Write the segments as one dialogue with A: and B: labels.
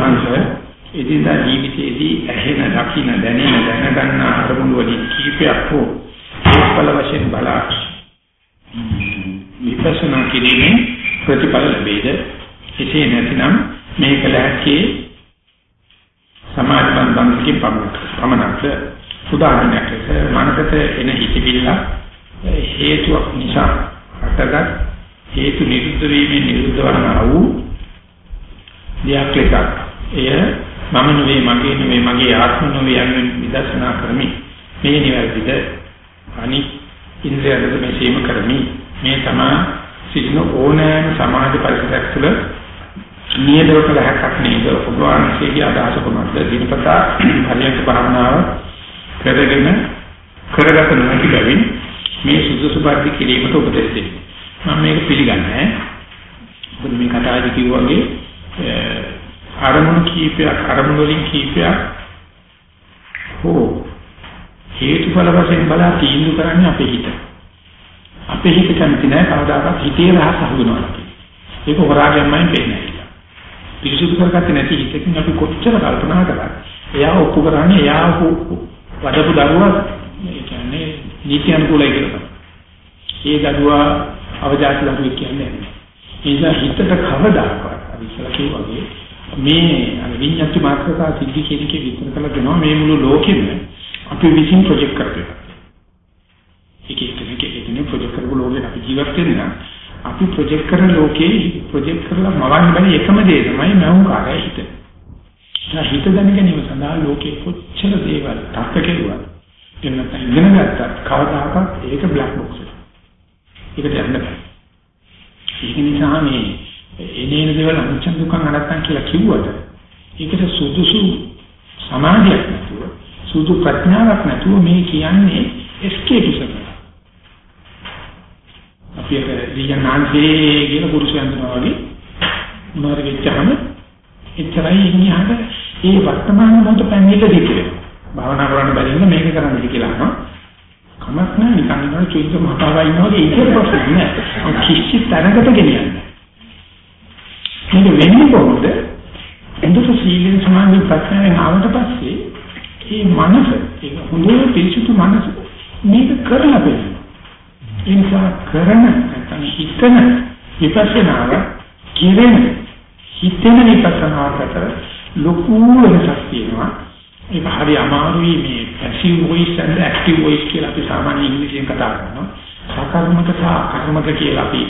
A: වහන්සේ එදිනදා ජීවිතයේදී ඇහෙන, දකින, දැනෙන, දැනගන්න අරමුණු වලින් කීපයක් හෝ ඒකල වශයෙන් බලා විපස්සනා කිරීමෙන් ප්‍රතිඵල ලැබෙයිද? එසේ නැතිනම් මේක ලැහැකේ සමාධි බන්ධනකින් පමණක් උදාහරණයක් ලෙස මනසට එන හිතවිල්ල හේතුවක් නිසා හටගත් හේතු නිරුද්ධ වීමෙන් නිරුද්ධ වනා වූ දෙයක් එකක්. එය මම නෙවෙයි මගේ නෙවෙයි මගේ ආත්ම නෙවෙයි යන විදර්ශනා කරමි. මේ නිවැරදිද? අනිත් ඉන්ද්‍රියවල මේ සීම කරමි. මේ තමයි සිටින ඕනෑම සමාජ පරිසරයක් තුළ නියදව කළ හැක්කක් නේද? ඔබ වහන්සේගේ අදහස කොහොමද? දිනපතා පරියන්ක භාවනාව කරගෙන කරගත නොහැකි බැවින් මේ සුදුසු පරිදි කිරීමට උපදෙස් දෙන්නේ. මම මේක පිළිගන්නේ. මොකද මේ කතාවේදී කිව්වාගේ අරමුණු කීපයක් අරමුණු වලින් කීපයක් හෝ හේතුඵල වශයෙන් බලා තීන්දුව කරන්නේ අපේ හිත අපේ හිත කැමති නැහැ කවදාකවත් හිතේ රහස හඳුනනවා ඒක හොරාගෙන්මයි වෙන්නේ පිරිසුදු කරගත්තේ නැති හිතකින් අපි කොච්චර කල්පනා කරා එයා ඔප්පු කරන්නේ එයා වඩපු දරුවා ඒ කියන්නේ නීති අනුකූලයි කියලා. ඒ දරුවා අවජාත දරුවෙක් කියන්නේ නැහැ. ඒ නිසා හිතට කවදාකවත් අපි ඉස්සලා කිව්වාගේ මේ අර විඤ්ඤාති මාත්‍රකා සිද්ධි කෙනකේ විතර කළ දෙනවා මේ මුළු ලෝකෙම අපි විසින් ප්‍රොජෙක්ට් කරපේවා. එක එක එක එක දින ප්‍රොජෙක්ට් කරපු ලෝකෙට අපි ජීවත් වෙනවා. අපි ප්‍රොජෙක්ට් කරන ලෝකේ ප්‍රොජෙක්ට් කරලා මවන්න බැරි එකම දේ තමයි මවුන් කාර්යය හිත. ඒ හිත දැන ගැනීම සඳහා ලෝකේ කොච්චර දේවල් තත්ත කෙරුවා. එන්නත් ඉගෙන ගත්තත් කවදාකවත් ඒක බ්ලැක් බොක්ස් එක. ඒකට යන්න බෑ. ඒක නිසා මේ එනේන දේවල් අනිච්ච දුක්ඛ අනාත්තම් කියලා කිව්වට ඒකට සුදුසු සමාධියක් නැතුව සුදු ප්‍රඥාවක් නැතුව මේ කියන්නේ එස්කේපිසම් අපි අර දීයන්නාන්සේ කියන පුරුෂයන් වගේ මොනවාරි වෙච්චහම එච්චරයි ඉන්නහට ඒ වර්තමාන මොහොත පැමිණෙන්න දෙන්නේ. භාවනා කරන්න බැරි නම් මේක කරන්න කියලා අහනවා. කමක් නැහැ නිකන් ඉන්න චුයික මතාවා ඉන්නවා ඒක ප්‍රශ්නේ නෑ. කිසි තැනකට ගෙනියන්නේ. මේක වෙන්නේ කොහොමද? එඳුස සීලෙන් සමාධි ප්‍රඥාවෙන් ආවට පස්සේ මේ මනස ඒක හොඳට පිරිසුදු මනස මේක කරලා බලන්න. ඒ නිසා කරන නැත්නම් හිතන විපස්සනාව කිරෙන හිතෙන විපස්සනාව අතර ලොකු වෙනසක් තියෙනවා ඒක හරි අමාරුයි මේ passive voice and active voice කියලා අපි සාමාන්‍ය ඉංග්‍රීසියෙන් කතා කරනවා සකර්මක සහ අකර්මක කියලා අපි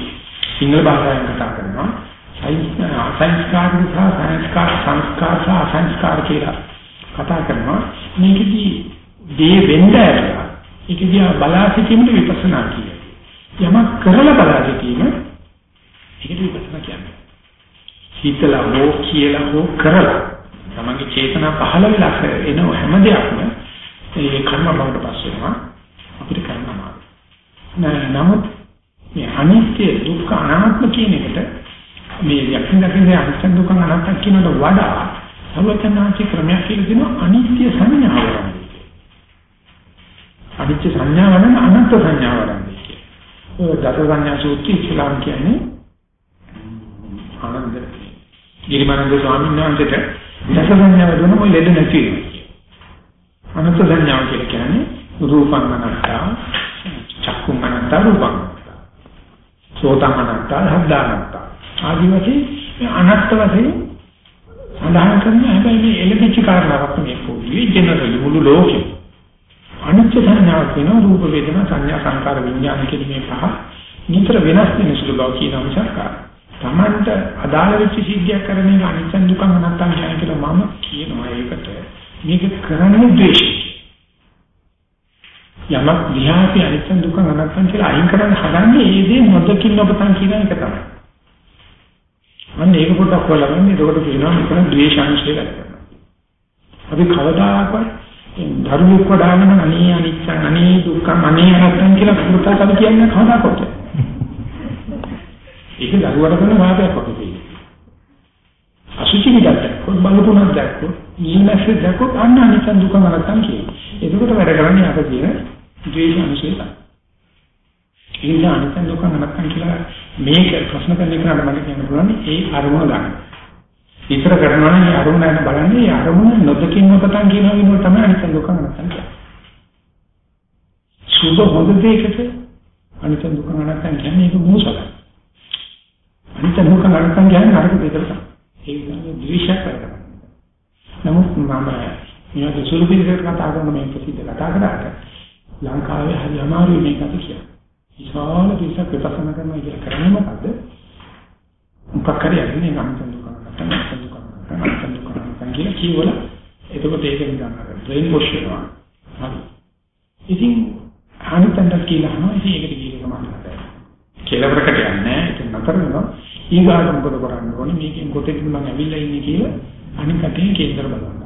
A: සිංහල භාෂාවෙන් කතා කරනවා සංස්කාර සහ සංස්කාර සංස්කාර සහ අසංස්කාර කියලා කතා කරනවා මේකදී දේ වෙන්න ඇරලා ඒකදී බලා සිටීමට විපස්සනා කියනවා යමක් කරලා බලා සිටීම ඒකට විපස්සනා කියන්නේ. හිතලා හෝ කියලා හෝ කරලා තමන්ගේ චේතනා පහළ වෙලා එන හැම දෙයක්ම ඒ කර්ම බවට පස් වෙනවා අපිට කරනවා. නමුත් මේ අනිත්‍ය දුක්ඛ අනාත්ම කියන එකට මේ යකින් දකින්නේ අනිත්‍ය දුක්ඛ අනාත්ම කියනට වඩා සර්වඥාන්ති ක්‍රමයක් කියලා දෙනවා අනිත්‍ය සංඥාව. අනිත්‍ය සංඥාව නම් අනන්ත සංඥාව. ඔය දස සංඥා සූත්‍රය ඉස්ලාම් කියන්නේ ආනන්ද ගිරිමානන්ද ස්වාමීන් වහන්සේට දස සංඥා වලම ඔය ලෙඩ නැති වෙනවා. අනන්ත සංඥාව කියලා කියන්නේ රූපං මනස්සා චක්කුං මනස්සා රූපං සෝතං මනස්සා හද්දානස්සා ආදි වශයෙන් අනත්ත වශයෙන් සඳහන් කරන හැබැයි මේ එලෙබිච්ච කාරණාවක් මේ පොඩි ජෙනරල් මුළු ලෝකෙම. අනිත්‍ය සංඥාවක් වෙනවා රූප වේදනා සංඥා සංකාර විඥාන කියන මේ පහ නිතර වෙනස් වෙන සුළු බව කියන මිසක්කා තමන්ට අදාළ වෙච්ච සිද්ධියක් කරන්නේ අනිත්‍ය දුක නැත්තම් කියන කියලා මම කියනවා ඒකට. මේක කරන්නේ ද්වේෂය යමක් විහාපි අනිත්‍ය දුක නැත්තම් කියලා අයින් කරන්න හදන්නේ ඒ දේ නොදකින්න ඔබතන් කියන එක තමයි. අන්න ඒක පොඩ්ඩක් හොයලා බලන්න එතකොට කියනවා මෙතන ද්වේෂාංශය ගන්න අපි කවදාකවත් දරුවෙක් වඩාගෙන අනේ අනිච්චං අනේ දුක්ඛං අනේ අනත්තං කියලා පුරුතක් අපි කියන්නේ කවදාකවත්. ඒක දරුවට කරන වාදයක් වගේ. අසුචි විදක් කොත් බලපුණක් දැක්කොත් ඊනස් දැක්කොත් අන්න අනිච්චං දුක්ඛං අනත්තං කියනවා. එතකොට වැඩ කරන්නේ අප කියන ද්වේෂ අනුශේත. ඒ නිසා අනිච්චං දුක්ඛං අනත්තං කියලා මේක ප්‍රශ්න කරන එකට මට කියන්න පුළුවන් ඒ අරමුණ ගන්න. විතර කරනවා නම් ඒ අරමුණ යන බලන්නේ ඒ අරමුණ නොදකින් නොපතන් කියන විදිහට තමයි අනිත් දුක නැත්නම් සුබ හොඳ දෙයකට අනිත් දුක නැත්නම් කියන්නේ ඒක මෝසලයි. අනිත් දුක නැත්නම් කියන්නේ නරක දෙයකට තමයි. ඒ විදිහට ද්වේෂයක් කරනවා. නමුත් මම මේ සුළු පිළිවෙලකට කතා කරන මේ ප්‍රසිද්ධ කතා කරාට ලංකාවේ හරි අමාරුයි මේකට කියන්නේ. විශාල පිරිසක් විපස්සනා කරනවා කියලා කරන්නේ මොකද්ද? මොකක් හරි අදින්නේ ගමන් දුක නැත්නම් දුක නැත්නම් කියලා කියවල එතකොට ඒක නිකන් අර බ්‍රේන් වොෂ් වෙනවා. හරි. ඉතින් අනිතන්ට කියලා අහනවා ඉතින් ඒකට කියන කමක් කියලා ප්‍රකට යන්නේ ඒක නතර වෙනවා. ඊගාට මොකද කරන්න ඕනේ මේකෙන් කොතෙන්ද මම ඇවිල්ලා ඉන්නේ කියලා අනිත් කටින් කේන්දර බලන්න.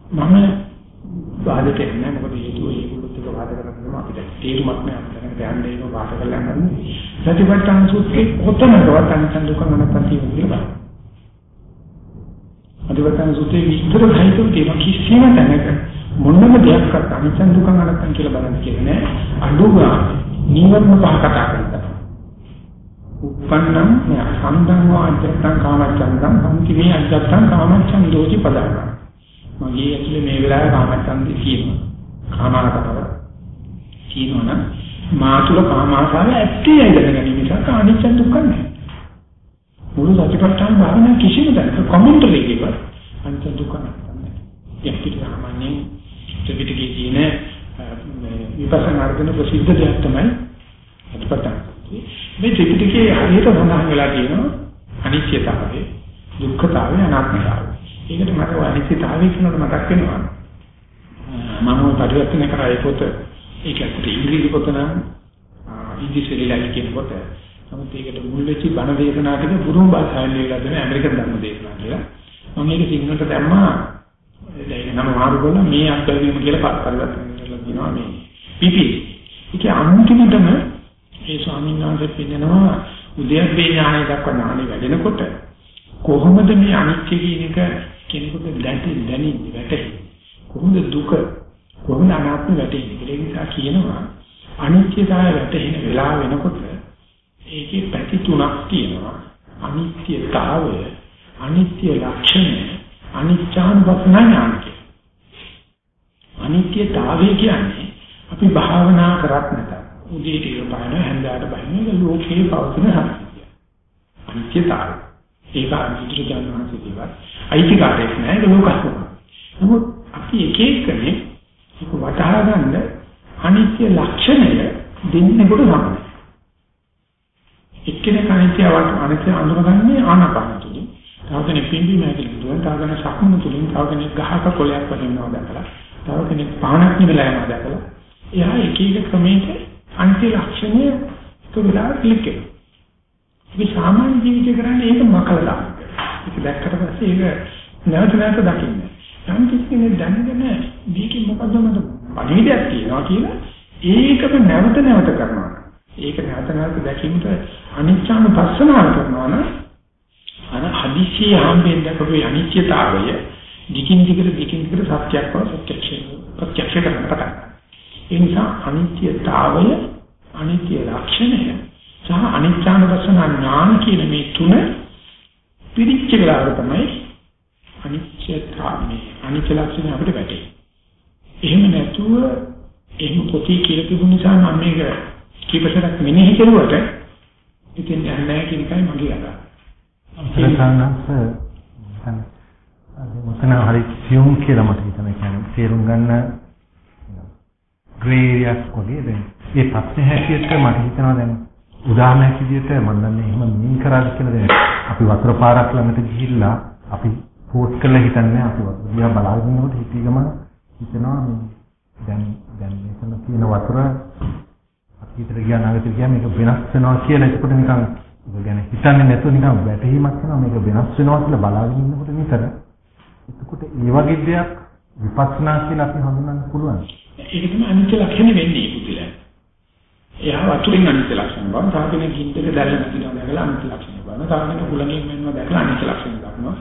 A: මම වාදයට එන්නේ මොකද හේතුව ඒගොල්ලොත් එක වාද කරනවා අපිට තේරුමක් නෑ අපිට දැනගන්න ඒක වාද කරලා යන්නේ. සතිපට්ඨාන සූත්‍රයේ කොතනකවත් අනිත් දුක නැත්නම් කියලා බලන්න. අදිවතන සූත්‍රයේ විස්තර සහිතව තියෙන කිසිම තැනක මොනම දෙයක් අත් අනිත්‍ය දුක අනත්තන් කියලා බලන්න කියන්නේ අඩුවා නිවර්ණ පහ කතා කරනවා. උප්පන්නම් සම්දං වාචත්තං කාමච්ඡන්දං සම්කිමේ අජත්තං කාමච්ඡන්දෝති පදාන. මගේ ඇතුලේ මේ වෙලාවේ කාමච්ඡන්දි කියනවා. කාමාරකව කියනවනම් මාතුල කාමාසාව ඇත්තේ දැනගැනීම නිසා අනිත්‍ය දුක්ඛ නැහැ. මුළු සතිපට්ඨාන භාවනා කිසිම දැනක කමෙන්ටරි එකක අනිත්‍ය දුක්ඛ නැහැ. යක්තික සාමාන්‍යයෙන් ත්‍රිපිටකයේ තියෙන විපස්සනා අර්ධන ප්‍රසිද්ධ දෙයක් තමයි සතිපට්ඨාන. මේ ත්‍රිපිටකයේ හරියට සඳහන් වෙලා තියෙනවා අනිත්‍යතාවය, දුක්ඛතාවය, අනාත්මතාවය. ඒකට මට අනිත්‍යතාවය කියනකොට මතක් වෙනවා. මම පරිවර්තන කරා ඒ පොත ඒක ඇත්තට ඉංග්‍රීසි පොත නම් ඉංග්‍රීසිලා කියන පොත නමුත් ඒකට මුල් වෙච්ච බණ දේශනා ටික පුරුම භාෂාවෙන් ලියලා දෙන ඇමරිකන් ධර්ම දේශනා කියලා. මම මේක සිංහලට දැම්මා දැන් නම මාරු කරලා මේ අත්දැකීම කියලා පරිවර්තන කරලා දිනවා මේ පිපි. ඒක අන්තිමටම ඒ ස්වාමීන් වහන්සේ පින්නනවා උද්‍යප්පේ ඥානය දක්වා ඥානෙ වැඩෙනකොට කොහොමද මේ අනිත්‍ය කියන එක කෙනෙකුට දැටි දැනෙන්නේ වැටෙන්නේ කොහොමද දුක කොහොමද අනාත්ම වැටෙන්නේ ඒ නිසා කියනවා අනිත්‍යතාවය වැටෙන වෙලාව වෙනකොට ඒකේ පැති තුනක් තියෙනවා. අනිත්‍යතාවය, අනිත්‍ය ලක්ෂණය, අනිච්ඡානුපස්සනා ඥානය. අනිත්‍යතාවය කියන්නේ අපි භාවනා කරත් නැත. උදේට ඉරපාන හැන්දාට බහින ලෝකේ පවතින සත්‍යය. අනිත්‍යතාවය. ඒක අනිත්‍ය ජනනාසේ දේවල්. අයිතිකාරයක් නෑ ඒක ලෝකස්වභාවය. නමුත් අපි එක එකනේ ඒක වටහා ගන්න අනිත්‍ය ලක්ෂණය දෙන්නේ කොට සමයි. එක්කෙනෙක් අනිත්‍යවට අනිත්‍ය අඳුරගන්නේ ආනාපාන තුලින්. තව කෙනෙක් පිම්බි මේකෙන් දුවන් තව කෙනෙක් සක්මන තුලින් තව කෙනෙක් ගහක කොලයක් වදිනවා දැකලා තව කෙනෙක් පානක් නිවලා යනවා දැකලා එයා එක එක ක්‍රමයක අනිත්‍ය ලක්ෂණය තුලා ක්ලික් කරනවා. අපි සාමාන්‍ය ජීවිතය කරන්නේ ඒක මකලා ඒක දැක්කට පස්සේ ඒක නැවත නැවත දකින්නේ. යම් කිසි කෙනෙක් දැනගෙන මේකෙන් මොකද්ද මට පණිවිඩයක් තියෙනවා කියලා ඒකම නැවත නැවත කරනවා. ඒක නැවත නැවත දැකීමට අනිච්චානුපස්සනාව කරනවා නම් අර හදිසිය හම්බෙන් දැකපු අනිත්‍යතාවය දිගින් දිගට දිගින් දිගට සත්‍යයක් බව ප්‍රත්‍යක්ෂ ප්‍රත්‍යක්ෂ කරන්න පටන් ඒ නිසා අනිත්‍යතාවය අනිත්‍ය ලක්ෂණය සහ අනිච්චානුපස්සන ඥාන කියන මේ තුන පිරිච්ච වෙලාවට තමයි අනිත්‍යතාවය අනිත්‍ය ලක්ෂණය අපිට වැටෙන්නේ. එහෙම නැතුව එහෙම පොතේ කියලා තිබුණ නිසා මම මේක කීපසරක් මෙනෙහි කරුවට ඉතින් යන්නේ නැහැ කියන එකයි මගේ අදහස.
B: මොතන හරි සියුම් කියලා මට හිතෙන කියන්නේ තේරුම් ගන්න ග්‍රේ ඒරියාස් වගේ දැන්. මේ ප්‍රශ්නේ හැටියට මට හිතෙනවා දැන් උදාහරණයක් විදිහට මම දන්නේ එහෙම මින් කරාද කියලා දැන්. අපි වතුර පාරක් ළඟට ගිහිල්ලා අපි පෝස්ට් කරලා හිතන්නේ අපි වතුර දිහා බලාගෙන ඉන්නකොට හිතී ගමන හිතෙනවා දැන් දැන් මෙතන තියෙන වතුර හිතට ගියා නැගිට ගියා මේක වෙනස් වෙනවා කියලා එතකොට නිකන් ඒක ගැන හිතන්නේ නැතුව නිකන් වැටහීමක් වෙනවා. මේක වෙනස් වෙනවා කියලා බලාගෙන ඉන්නකොට නිතර එතකොට ඒ වගේ දෙයක් විපස්සනා කියලා අපි හඳුනන්න පුළුවන්.
A: ඒක තමයි අනිත්‍ය ලක්ෂණ වෙන්නේ පුදුලා එයා වතුරින් අනිත්‍ය ලක්ෂණ බලන තාපින කින්දක දැල්ල නැතිනවා දැකලා අනිත්‍ය ලක්ෂණ බලන තාපින කුලඟෙන් වෙනවා දැකලා අනිත්‍ය ලක්ෂණ දක්නවා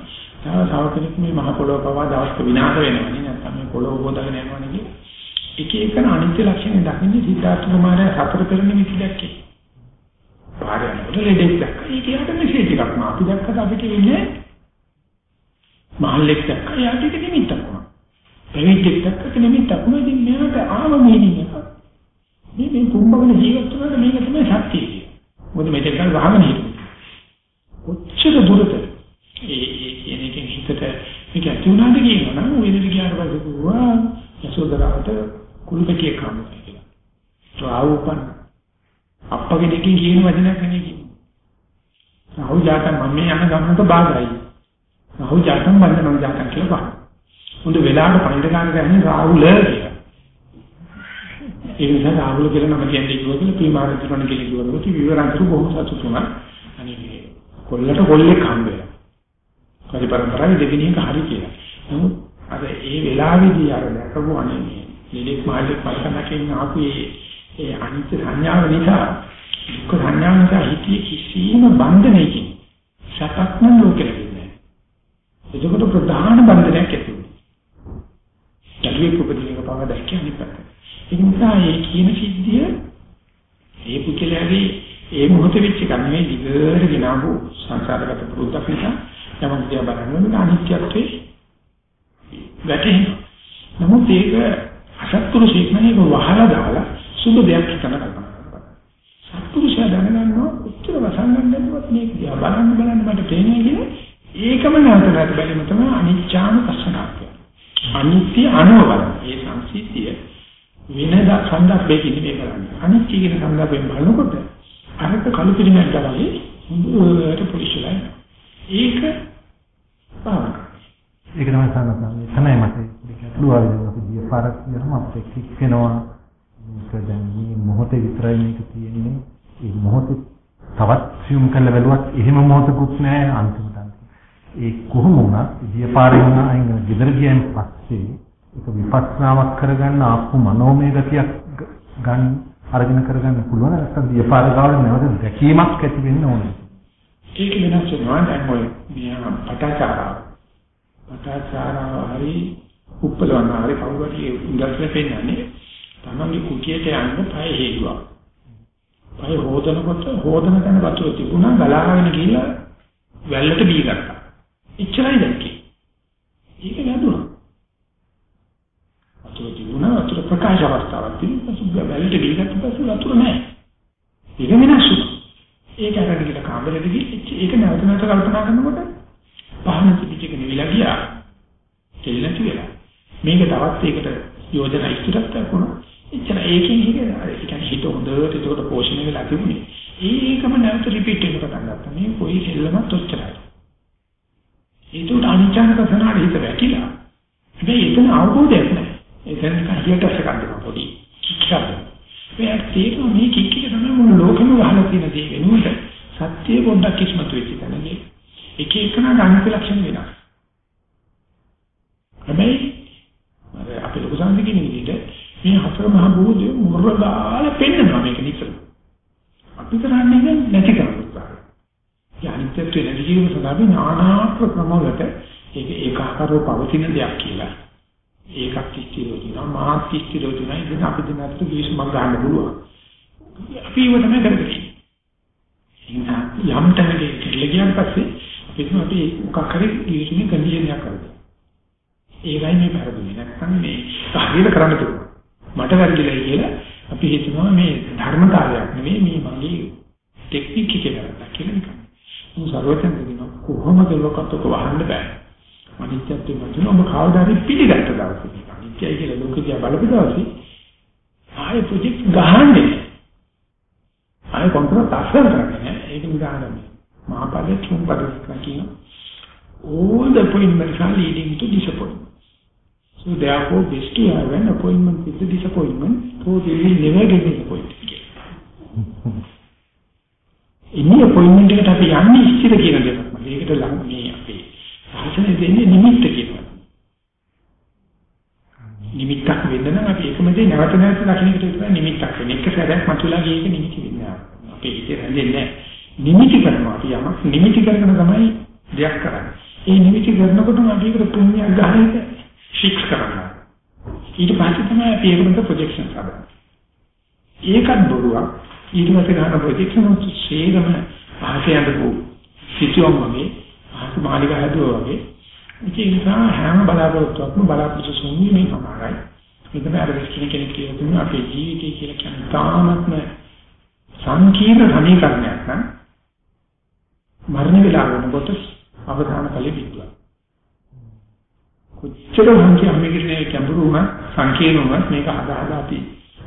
A: තව තව කෙනෙක් මේ මහ පොළොව පවා දවස්ක විනාශ වෙනවා නේ නැත්නම් මේ පොළොව හොදගෙන යනවා නේ එක එක අනිත්‍ය ලක්ෂණ දකින්නේ සිද්ධාර්ථ කුමාරයා සතර පෙරණ විදි දැක්කේ. පාරේ යනකොට ලෙඩෙක් දැක්ක. ඒක යාට මෙසේජ් එකක් නා. අපි දැක්කද අපිට ඉන්නේ මහල්ලෙක් දැක්ක. යාට ඒක නිමිත්තක් වුණා. පැවිද්දෙක් දැක්ක නිමිත්තක් වුණා. ඉතින් මෙයාට ආව මීනින් එක. මේ මේ කුඹගෙන ජීවත් වෙනකොට මේක තමයි සත්‍යය කියන්නේ. මොකද මෙතෙක් කල් වහගෙන හිටියේ. කොච්චර දුරට ඒ ඒ කියන එකෙන් හිතට මේක ඇති වුණාද කියනවනම් ඔය විදිහට ගියාට පස්සේ කිව්වා යසෝදරාට කුල්පතිය කන්න කියලා. ත්‍රාවුපන් අප්පගේ දෙකේ කියන වචනයක් නෙවෙයි කියන්නේ. රාහු ජාතන් මම මේ යන ගමනට බාධායි. රාහු ජාතන් බඳිනවා ජාතන් කියලා බා. උන්ට වෙලාවට පණිඩ ගන්න ගන්නේ රාහුල කියලා. ඒ නිසා රාහුල කියලා නම කියන්නේ කිව්වා කියලා ප්‍රීමාරජුණන් කියලා කිව්වා. ඒක විවරන්තර බොහොම සතුටු වුණා. අනේ කොල්ලට කොල්ලෙක් හම්බ වෙලා. කවි පරම්පරාවේ දෙවෙනි එක හරි කියලා. නමුත් අර ඒ වෙලාවේදී අර දැකපු අනේ නිලෙක් මාළික් පල්කනකින් ආපු ඒ අනිත්‍ය සංඥාව නිසා දුක්ඛ සංඥාව නිසා හිතේ කිසිම බන්ධනයකින් සතක්ම ලෝකෙ ලැබෙන්නේ නැහැ. එතකොට ප්‍රධාන බන්ධනයක් ඇති වෙනවා. ජීවිත උපදිනක පව දැක්කේ අනිත් පැත්ත. ඒ නිසා මේ කියන සිද්ධිය ඒ පුද්ගලයාගේ ඒ මොහොතේ වෙච්ච එක නෙවෙයි දිගට ගෙනාවු සංසාරගත පුරුද්දක් නිසා යමක් දිහා බලනකොට අනිත්‍යත්වයේ වැටෙනවා. නමුත් ඒක අසත්පුරුෂයෙක් නෙවෙයි වහලා දාලා සුබ දෙයක් හිතන කල්පනා කරනවා. සත්පුරුෂයා දැනගන්නවා උත්තර වසංගන්නවත් මේක දිහා බලන්න බලන්න මට තේරෙන්නේ කියලා ඒකම නැවත නැවත බැලීම තමයි අනිච්චාන පස්සනාව. අනිත්‍ය අනුවබල. ඒ සංසිද්ධිය විනද සම්දප්පේකින් මේ කරන්නේ. අනිත්‍ය කියන සම්දප්පෙන් බලනකොට අරක කළු පිළිමයක් ගාවේ හොඳට පොලිෂලයි. ඒක පාරක්.
B: ඒක තමයි සානසන්නේ. තමයි මට දුවා විදිහට අපි ගිය පාරක් යනම අපිට කික් වෙනවා. මේක දැන් මේ මොහොතේ විතරයි මේක තියෙන්නේ. ඒ මොහොතේ තවත් සියුම් කරලා බැලුවත් එහෙම මොහොතකුත් නැහැ අන්තිමට. ඒ කොහොම වුණත් ගිය පාරේ වුණ අයින් ගෙදර ගියන් පස්සේ ඒක විපස්සනාවක් කරගන්න ආපු මනෝමය ගතියක් ගන්න අරගෙන කරගන්න පුළුවන් නැත්නම් ගිය පාර ගාවට නැවත දැකීමක් ඇති වෙන්න ඕනේ.
A: ඒක වෙනස් වෙනවා දැන් ඔය මියා පටාචාරා පටාචාරා හරි උප්පලවන්න හරි කවුරු හරි ඉංග්‍රීසියෙන් පෙන්නන්නේ තමන්ගේ කුටියට යන්න පය හේතුවක්. පය හොදනකොට හොදන තැන වතුර තිබුණා ගලාගෙන ගිහලා වැල්ලට බී ගත්තා. එච්චරයි දැක්කේ. ඒක නෑදුනා. වතුර තිබුණා වතුර ප්‍රකාශ අවස්ථාවක් තිබුණා වැල්ලට බී ගත්ත පස්සේ වතුර නෑ. ඒක වෙනස් වුණා. ඒක අරගෙන ගිහලා කාමරෙට ගිහින් ඒක නැවත නැවත කල්පනා කරනකොට පහන තිබිච්ච එක නිවිලා ගියා. දෙල් නැති වෙලා. මේක තවත් ඒකට යෝජනා ඉදිරියට කරනවා. එච්චර ඒකෙන් හිතේ ඒ කියන්නේ හිත හොඳට ඒකට පෝෂණය වෙලා තිබුණේ. ඒකම නැවත රිපීට් එක පටන් ගත්තා. මේ කොයි දෙල්ලමත් ඔච්චරයි. ඒකට අනිච්චන කසනාට හිත වැටිලා. හැබැයි එතන අවබෝධයක් නැහැ. එතන නිකන් හියටස් එකක් දෙනවා පොඩි. කික්කක්. මේ තේරෙන මේ කික්ක තමයි මොන ලෝකෙම වහලා තියෙන දේ වෙනුවට සත්‍ය පොඩ්ඩක් කිස්මතු වෙච්ච තැනදී එක එකනා ගානික ලක්ෂණ වෙනවා. හැබැයි අපේ ලොකු සංදිකින විදිහට මේ හතර මහ භූතය මුරගාල පෙන්නනවා මේක නිතර. අපි කරන්නේ නැති කරනවා. යානිත්‍යත්වයේ නැති ජීවන සඳහා නානාත්ම ක්‍රමවලට ඒක ඒකාකාරව පවතින දෙයක් කියලා. ඒකක් කිස්තිරෝ දිනවා මාත් කිස්තිරෝ දිනවා ඉතින් අපි දෙන්නත් ගිවිසුමක් ගන්න පුළුවන්. අපි ඒව තමයි කරන්නේ. යම් තැනක කියලා ගියන් පස්සේ අපි තුම අපි මොකක් හරි ගිවිසුමේ කන්ඩිෂන් එකක් කරගන්නවා. ඒකයි මේ පරිදි නැත්නම් මේ හරියට කරන්න පුළුවන්. මට වැරදිලයි කියලා අපි හිතනවා මේ ධර්මතාවයක් නෙවෙයි මේ මගේ ටෙක්නික් එක කියලා කියලා නිකන්. මොන සර්වතෙන් දෙනවා කොහොමද ලෝකත් ඔක වහන්න බෑ. අනිත්‍යත්වය වතුන ඔබ කවදාද පිළිගත්ත දවසේ. අනිත්‍යයි කියලා ලෝකෙදියා බලපු දවසේ ආයෙ ප්‍රොජෙක්ට් ගහන්නේ. ආයෙ කොන්ත්‍රාත් අසල් කරන්නේ. ඒක නිකන් මහපදේ තුන් පදයක් කියන all the appointments are leading to disappointment. So therefore, best to have an appointment with the disappointment, so they will never get disappointed again. ඉන්නේ අපොයින්ට්මන්ට් එකට අපි යන්නේ ඉස්තිර කියන දෙයක්. මේකට ලඟ මේ අපේ සාසනය දෙන්නේ නිමිත්ත කියනවා. නිමිත්තක් වෙන්න නම් අපි එකම දේ නැවත නැවත දකින්න විතර නිමිත්තක් වෙන එක සැරයක් මතුවලා ගියේ ඒක නිමිති වෙන්නේ. අපේ හිතේ රැඳෙන්නේ නිමිති කරනවා. අපි යමක් නිමිති කරගෙන තමයි දෙයක් කරන්නේ. ඒ නිමිති කරනකොටම අපි ඒකට පුණ්‍යයක් ගන්න ෆික්ස් කරනවා. ඊට පස්සේ තමයි අපි ඒකට ප්‍රොජෙක්ෂන් හදන්නේ. ඒකත් බොරුවක්. ඊට පස්සේ ගන්න ප්‍රොජෙක්ෂන් උත් ශේගම ආශයන්දපු සිටියොම් වගේ ආස මාලික හැදුවා වගේ ඒ නිසා හැම බලාපොරොත්තුවක්ම බලාපොරොත්තු සුන්වීමේ සමානයි. මෙතන අර විශ්කින කෙනෙක් කියලා තුන අපේ ජීවිතය කියලා කියන තාමත්ම සංකීර්ණ සමීකරණයක් නම් මරණ වෙලාව වෙනකොට අවධාන කලෙ විද්‍යාව. කොච්චර සංකීර්ණ අම්මේකේ කැඹුරුම සංකීර්ණම මේක හදා හදා අපි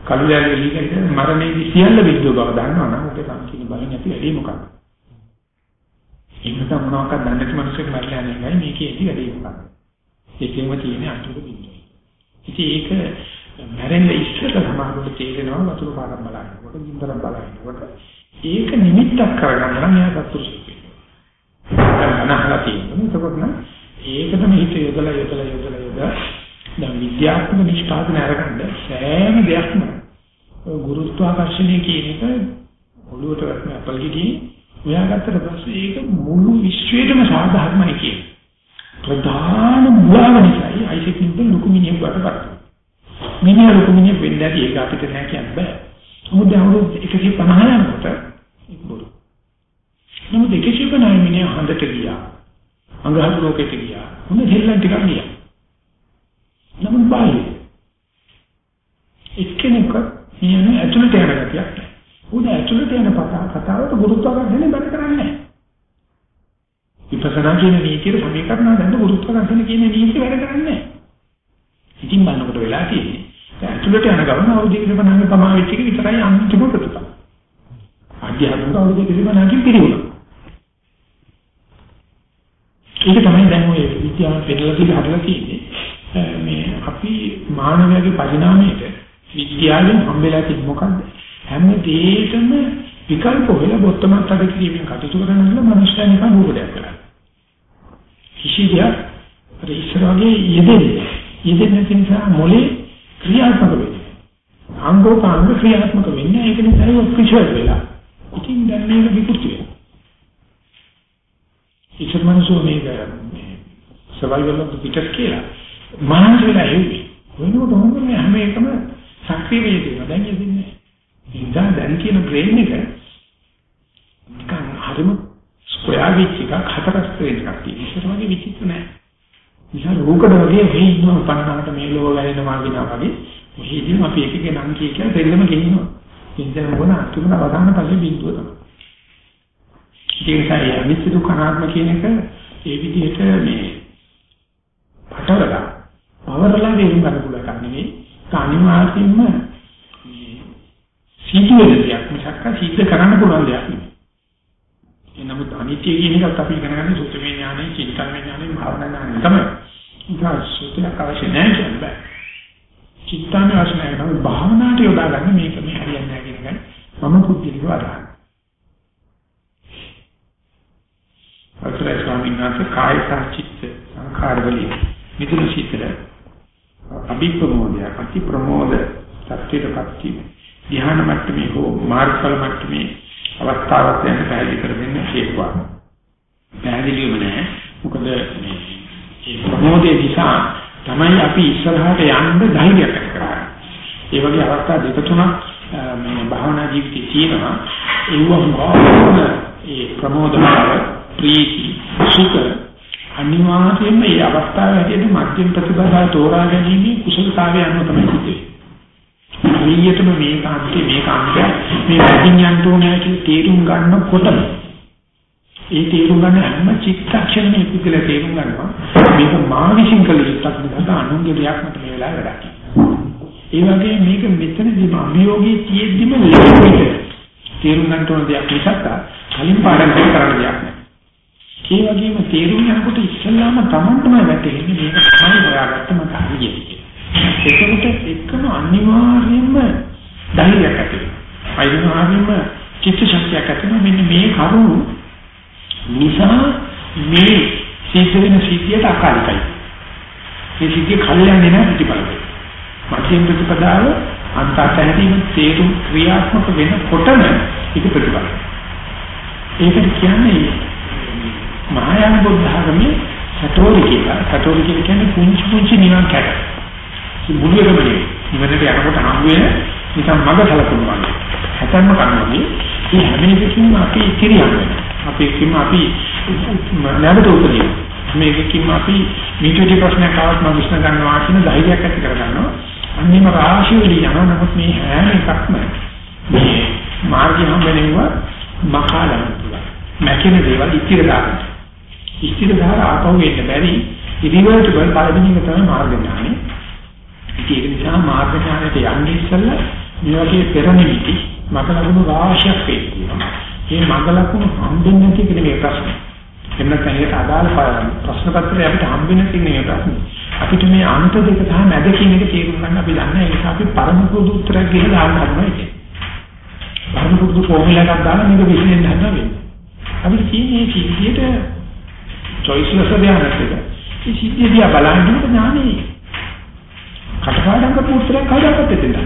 A: කල්යාණ වෙලිකේ මරණයේදී සියල්ල විද්‍යුව බව දන්නවනම් ඔක සංකීර්ණ බලන්නේ නැති වැඩි මොකක්ද? ඒක තමයි මොනවාක්වත් දන්නේ නැති මිනිස්සුන්ට මරලා යන්නේ නැහැ මේකේදී වැඩි මොකක්ද? ඒකෙම තියෙන අතුරු බින්දුව. ඉතින් ඒක මැරෙන්න ඉස්සෙල්ලා සමාජයට තේරෙනවා වතුර පාරක් බලනකොට, ගින්දරක් බලනකොට ඒක නිමිත්තක් කරගන්න නම් එයා සතුටුයි. අනහලා තියෙනවා. එතකොට නම් ඒකටම හිත යොදලා යොදලා යොදලා යොදලා දැන් විද්‍යාත්මක නිෂ්පාදන අරගන්න සෑම දෙයක්ම ගුරුත්වාකර්ෂණය කියන එක ඔළුවට වැටෙන අපල් ගෙඩියේ හොයාගත්තට පස්සේ ඒක මුළු විශ්වයටම සාධාරණයි කියන ප්‍රධාන මුලාව නිසායි අයිසෙක් නිව්ටන් ලොකු මිනිහෙක් වටපත් මිනිහා ලොකු මිනිහෙක් වෙන්න ඇති ඒක අපිට නෑ කියන්න බෑ මොකද අවුරුදු 150 යනකොට 209 මිනිහ හඳට ගියා. අඟහරු ලෝකෙට ගියා. මොන දෙල්ලන් ටිකක් ගියා. නමුත් බාහිර එක්කෙනෙක්වත් කියන්නේ ඇතුළට යන ගතියක් නැහැ. උන ඇතුළට යන කතාවට ගුරුත්වාකර්ෂණය බල කරන්නේ නැහැ. විපස්සනා කියන නීතිය සමීකරණ නැද්ද ගුරුත්වාකර්ෂණය කියන නීතිය වැඩ කරන්නේ නැහැ. ඉතින් බලනකොට වෙලා තියෙන්නේ ඇතුළට යන ගමන අවදි කිරීම නම් තමයි වෙච්ච එක විතරයි අන්තිම ප්‍රතිඵල. අධ්‍යාත්මික අවදි කිරීම නම් පිළිගන්නවා. ඒක තමයි දැන් ඔය විද්‍යාව පෙරලා කියලා හදලා තියෙන්නේ. මේ අපි මානවයාගේ පරිණාමයට විද්‍යාවෙන් හම්බෙලා තියෙන මොකද්ද? හැම දෙයකම විකල්ප හොයලා බොත්තමත් අඩ කිරීමෙන් කටයුතු කරන නිසා මනුස්සයා නිකන් රූපයක් කරා. කිසි දෙයක් අර ඉස්සරහගේ යෙදෙන්නේ. යෙදෙන්නේ නැති නිසා මොලේ ක්‍රියාත්මක වෙන්නේ. අංගෝපාංග ක්‍රියාත්මක වෙන්නේ ඒක නිසා ඒක ප්‍රිෂර් වෙලා. ඉතින් දැන් මේක විකෘති වෙනවා. ඉස්සර මනුස්සෝ මේක සර්වයිවල් ඔෆ් පිටර් කියලා. මානසික වෙලා එන්නේ. වෙනකොට හොඳ හැම එකම සක්‍රිය වෙන්නේ. දැන් යෙදෙන්නේ ඉතින් දැන් කියන බ්‍රේන් එක නිකන් හරිම ස්ක්වයර් වෙච්ච එකක් හතරස් වෙන එකක් තියෙන. ඒක වගේ විචිත්‍ර නෑ. නිසා රෝකඩ වගේ වෙයි ඉන්නවා පන්නකට මේ ලෝක වැලෙනවා වගේ වගේ. මොහේදී අපි එකක නම් කිය කියලා දෙල්ලම ගෙනිනවා. ඉතින් මොන අතුරුන අවධාන පස්සේ බින්දුව තමයි. ඒ නිසා මේ අනිත්‍ය දුක්ඛනාත්ම කියන එක ඒ විදිහට මේ පටවලා පවරලා වෙන ගන්න පුළුවන් කන්නේ නෙවෙයි. අනිවාර්යයෙන්ම සිද්ධ වෙන දෙයක් මිසක් සිද්ධ කරන්න පුළුවන් දෙයක් නෙවෙයි. ඒ නමුත් අනිත්‍ය කියන එකත් අපි ඉගෙන ගන්න සුත්තමේ ඥානෙ, චින්තනමේ ඥානෙ, භාවනා ඥානෙ තමයි. ඒක සුත්තමක් අවශ්‍ය නැහැ කියන්නේ බෑ. චින්තනමේ අවශ්‍ය නැහැ. නමුත් භාවනාවට යොදා ගන්න මේක මේ හරියන්නේ නැහැ කියන එක මම පුදුලිකව අදහනවා. අත්‍රේ ස්වාමීන් වහන්සේ කාය සාචිත්ත සංඛාර වලින් මිදුණු සිතට අභිප්‍රමෝදය, අති ප්‍රමෝද, සත්‍යයටපත් වීම ධ්‍යාන මට්ටමේ හෝ මාර්ගඵල මට්ටමේ අවස්ථාවක් දැන් පැහැදිලි කර දෙන්න හේතුවක්. පැහැදිලිවම නැහැ. මොකද මේ ඒ ප්‍රමෝදයේ නිසා තමයි අපි ඉස්සරහට යන්න ධෛර්යයක් ඇති කරගන්නේ. ඒ වගේ අවස්ථා දෙක තුනක් මේ භාවනා ජීවිතේ තියෙනවා. ඒව හොගම ඒ ප්‍රමෝද භාව, ප්‍රීති, සුඛ අනිවාර්යයෙන්ම මේ අවස්ථාව හැටියට මධ්‍යම ප්‍රතිපදාව තෝරා ගැනීම කුසලතාවය අනුව තමයි සිද්ධ වෙන්නේ. හරියටම මේක අන්තිම මේක අන්තිම මේ වැඩින් යන්න ඕනේ කියලා තේරුම් ගන්නකොටම ඒ තේරුම් ගන්න හැම චිත්තක්ෂණෙම ඉතිකල තේරුම් ගන්නවා. මේක මා විශ්ින් කළ යුත්තක් නෙවෙයි අනුන්ගේ දෙයක් මත මේ වෙලාවේ වැඩක් ඒ වගේ මේක මෙතනදීම අභියෝගී තියෙද්දිම ලේසියට තේරුම් ගන්න ඕන දෙයක් මිසක් කලින් පාඩම් කරන්න දෙයක් නෑ ඒ වගේම තේරුම් යනකොට ඉස්සල්ලාම Tamanටම වැටෙන්නේ මේක තමයි හොයාගත්තම හරියට එතකොට එක්කම අනිවාර්යයෙන්ම ධෛර්යයක් ඇති වෙනවා. අනිවාර්යයෙන්ම චිත්ත ශක්තියක් ඇති වෙනවා. මෙන්න මේ කරුණු නිසා මේ සිද්ධ වෙන සිද්ධියට අකාලිකයි. මේ සිද්ධිය කල්යන්නේ නැහැ ප්‍රතිඵල වෙයි. මධ්‍යම ප්‍රතිපදාව අන්තර්තැහැදීම තේරුම් ක්‍රියාත්මක වෙනකොටම ඒක ප්‍රතිඵල. ඒකට කියන්නේ මහායාන බුද්ධ ධර්මයේ සතෝරි කියලා. සතෝරි කියන්නේ පුංචි පුංචි නිවන් කැට. මුළු එකම නෙවෙයි. නිවනට යනකොට හම් වෙන නිකන් මඟ සලකුණු වගේ. හතන්ම කන්නේ මේ හැම එකකින්ම අපි කිරියක් වෙනවා. අපි කිම අපි නැවත උපදිනවා. මේකකින් අපි මීටරි ප්‍රශ්නයක් ආවත් මම විශ්න ගන්නවා කියන ධෛර්යයක් ඇති කරගන්නවා. අන්නේම රාශිය වලින් යනවා නමුත් මේ හැම එකක්ම මේ මාර්ගය හම්බෙනවා මකාලන පුළුවන්. මැකෙන දේවල් ඉතිර දාන්න. ඉතිර දාලා ආපහු එන්න බැරි ඉරිවර්ටබල් පළවෙනිම තමයි මාර්ග ඥානෙ. ඒක නිසා මාර්ග ඥානෙට යන්නේ ඉස්සෙල්ලා මේ වගේ පෙර නිමිති මග ලකුණු රාශියක් තියෙනවා. මේ මග ලකුණු හම්බෙන්නේ නැති කියන මේ ප්‍රශ්නේ. එන්න කෙනෙක් අදාළ ප්‍රශ්න පත්‍රය අපිට හම්බෙන්නේ තියෙන මේ ප්‍රශ්නේ. අපිට මේ අන්ත දෙක සහ මැද කියන එක තේරුම් ගන්න අපි දන්නේ ඒ නිසා අපි පරම පොදු උත්තරයක් ගිහලා දාන්න හදනවා ඒක. පරම පොදු ෆෝමියුලා එකක් දාලා මේක විශ්ලේෂණය කරන්න වෙන්නේ. අපිට කියන්නේ මේ සිද්ධියට choiceless ධ්‍යානයක් එක. මේ සිද්ධිය දිහා බලනකොට ඥානෙ කටපාඩම් කරපු උත්තරයක් කවදාවත් දෙන්න.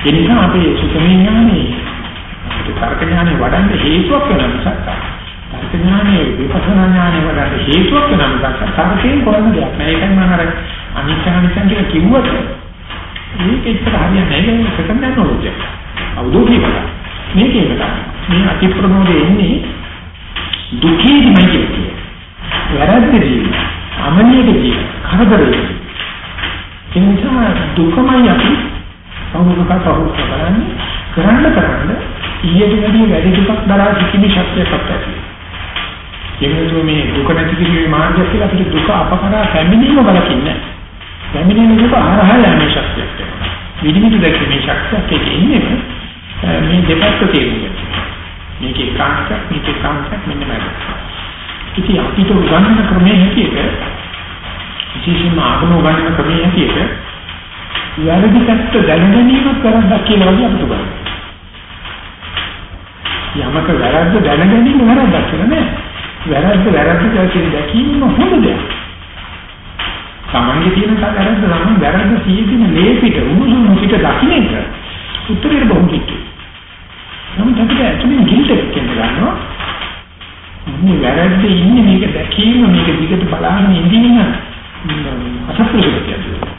A: ඒ නිසා අපේ සුතමේ ඥානෙ තර්ක ඥානෙ වඩන්න හේතුවක් වෙන නිසා තර්ක ඥානෙ විපස්සනා ඥානෙ වඩන්න හේතුවක් වෙන නිසා තර්කයෙන් කරන්න දෙයක් නෑ ඒකයි මම අර අනිත්‍ය අනිත්‍ය කියලා කිව්වට. මේක ඉතල හරියන්නේ නෑ ඒක සෙකන්ඩ් නෝලොජි අවුදෝකී වල මේකේ මේ අතිප්‍රමෝදයේ ඉන්නේ දුකේදිමයි කියන්නේ වැරද්දදී අමනියකදී කරදරේ ඒ නිසා දුකමයි අපි කවුරුක කවුරුක බලන්නේ. කරන්න කරන්න ඊට වැඩි වැඩි දුකක් දරා සිටීමේ ශක්තියක් අපිට එමුතු මේ දුක නැති කිරීමේ මාර්ගය කියලා අපිට දුක අපකරා පැමිණීම බලකින්නේ පැමිණීම දුක ආරහා යන්නේ ශක්තියක් වෙනවා. විදිමිතු දැකීමේ ශක්තියක් එන්නේ මේ දෙපැත්ත තේරුම් ගන්න මේක එකාංශයක් මේක එකාංශයක් මෙන්න මේක ඉතින් අපිට උගන්වන ක්‍රමයේ හැටියට විශේෂයෙන්ම ආගම උගන්වන ක්‍රමයේ හැටියට වැරදි පැත්ත දැනගැනීම කරද්දක් කියලා වගේ අපිට බලන්න. යමක වැරද්ද දැනගැනීම වැරද්දක් කියලා නෑ. වැරද්ද වැරද්ද කියලා කියන දැකීම හොඳ දෙයක්. සමන්ගේ තියෙන වැරද්ද නම් වැරද්ද සියදින ලේපිට උණුසුම් පිට දකින්න එක උත්තරේ බොහොම කිට්ටුයි. නමුත් අපිට ඇතුලෙන් ගිල්ට් එකක් කියනවා. මේ වැරද්ද ඉන්නේ මේක දැකීම මේක දිගට බලාගෙන ඉඳින්න අසත්පුරුෂ කියනවා.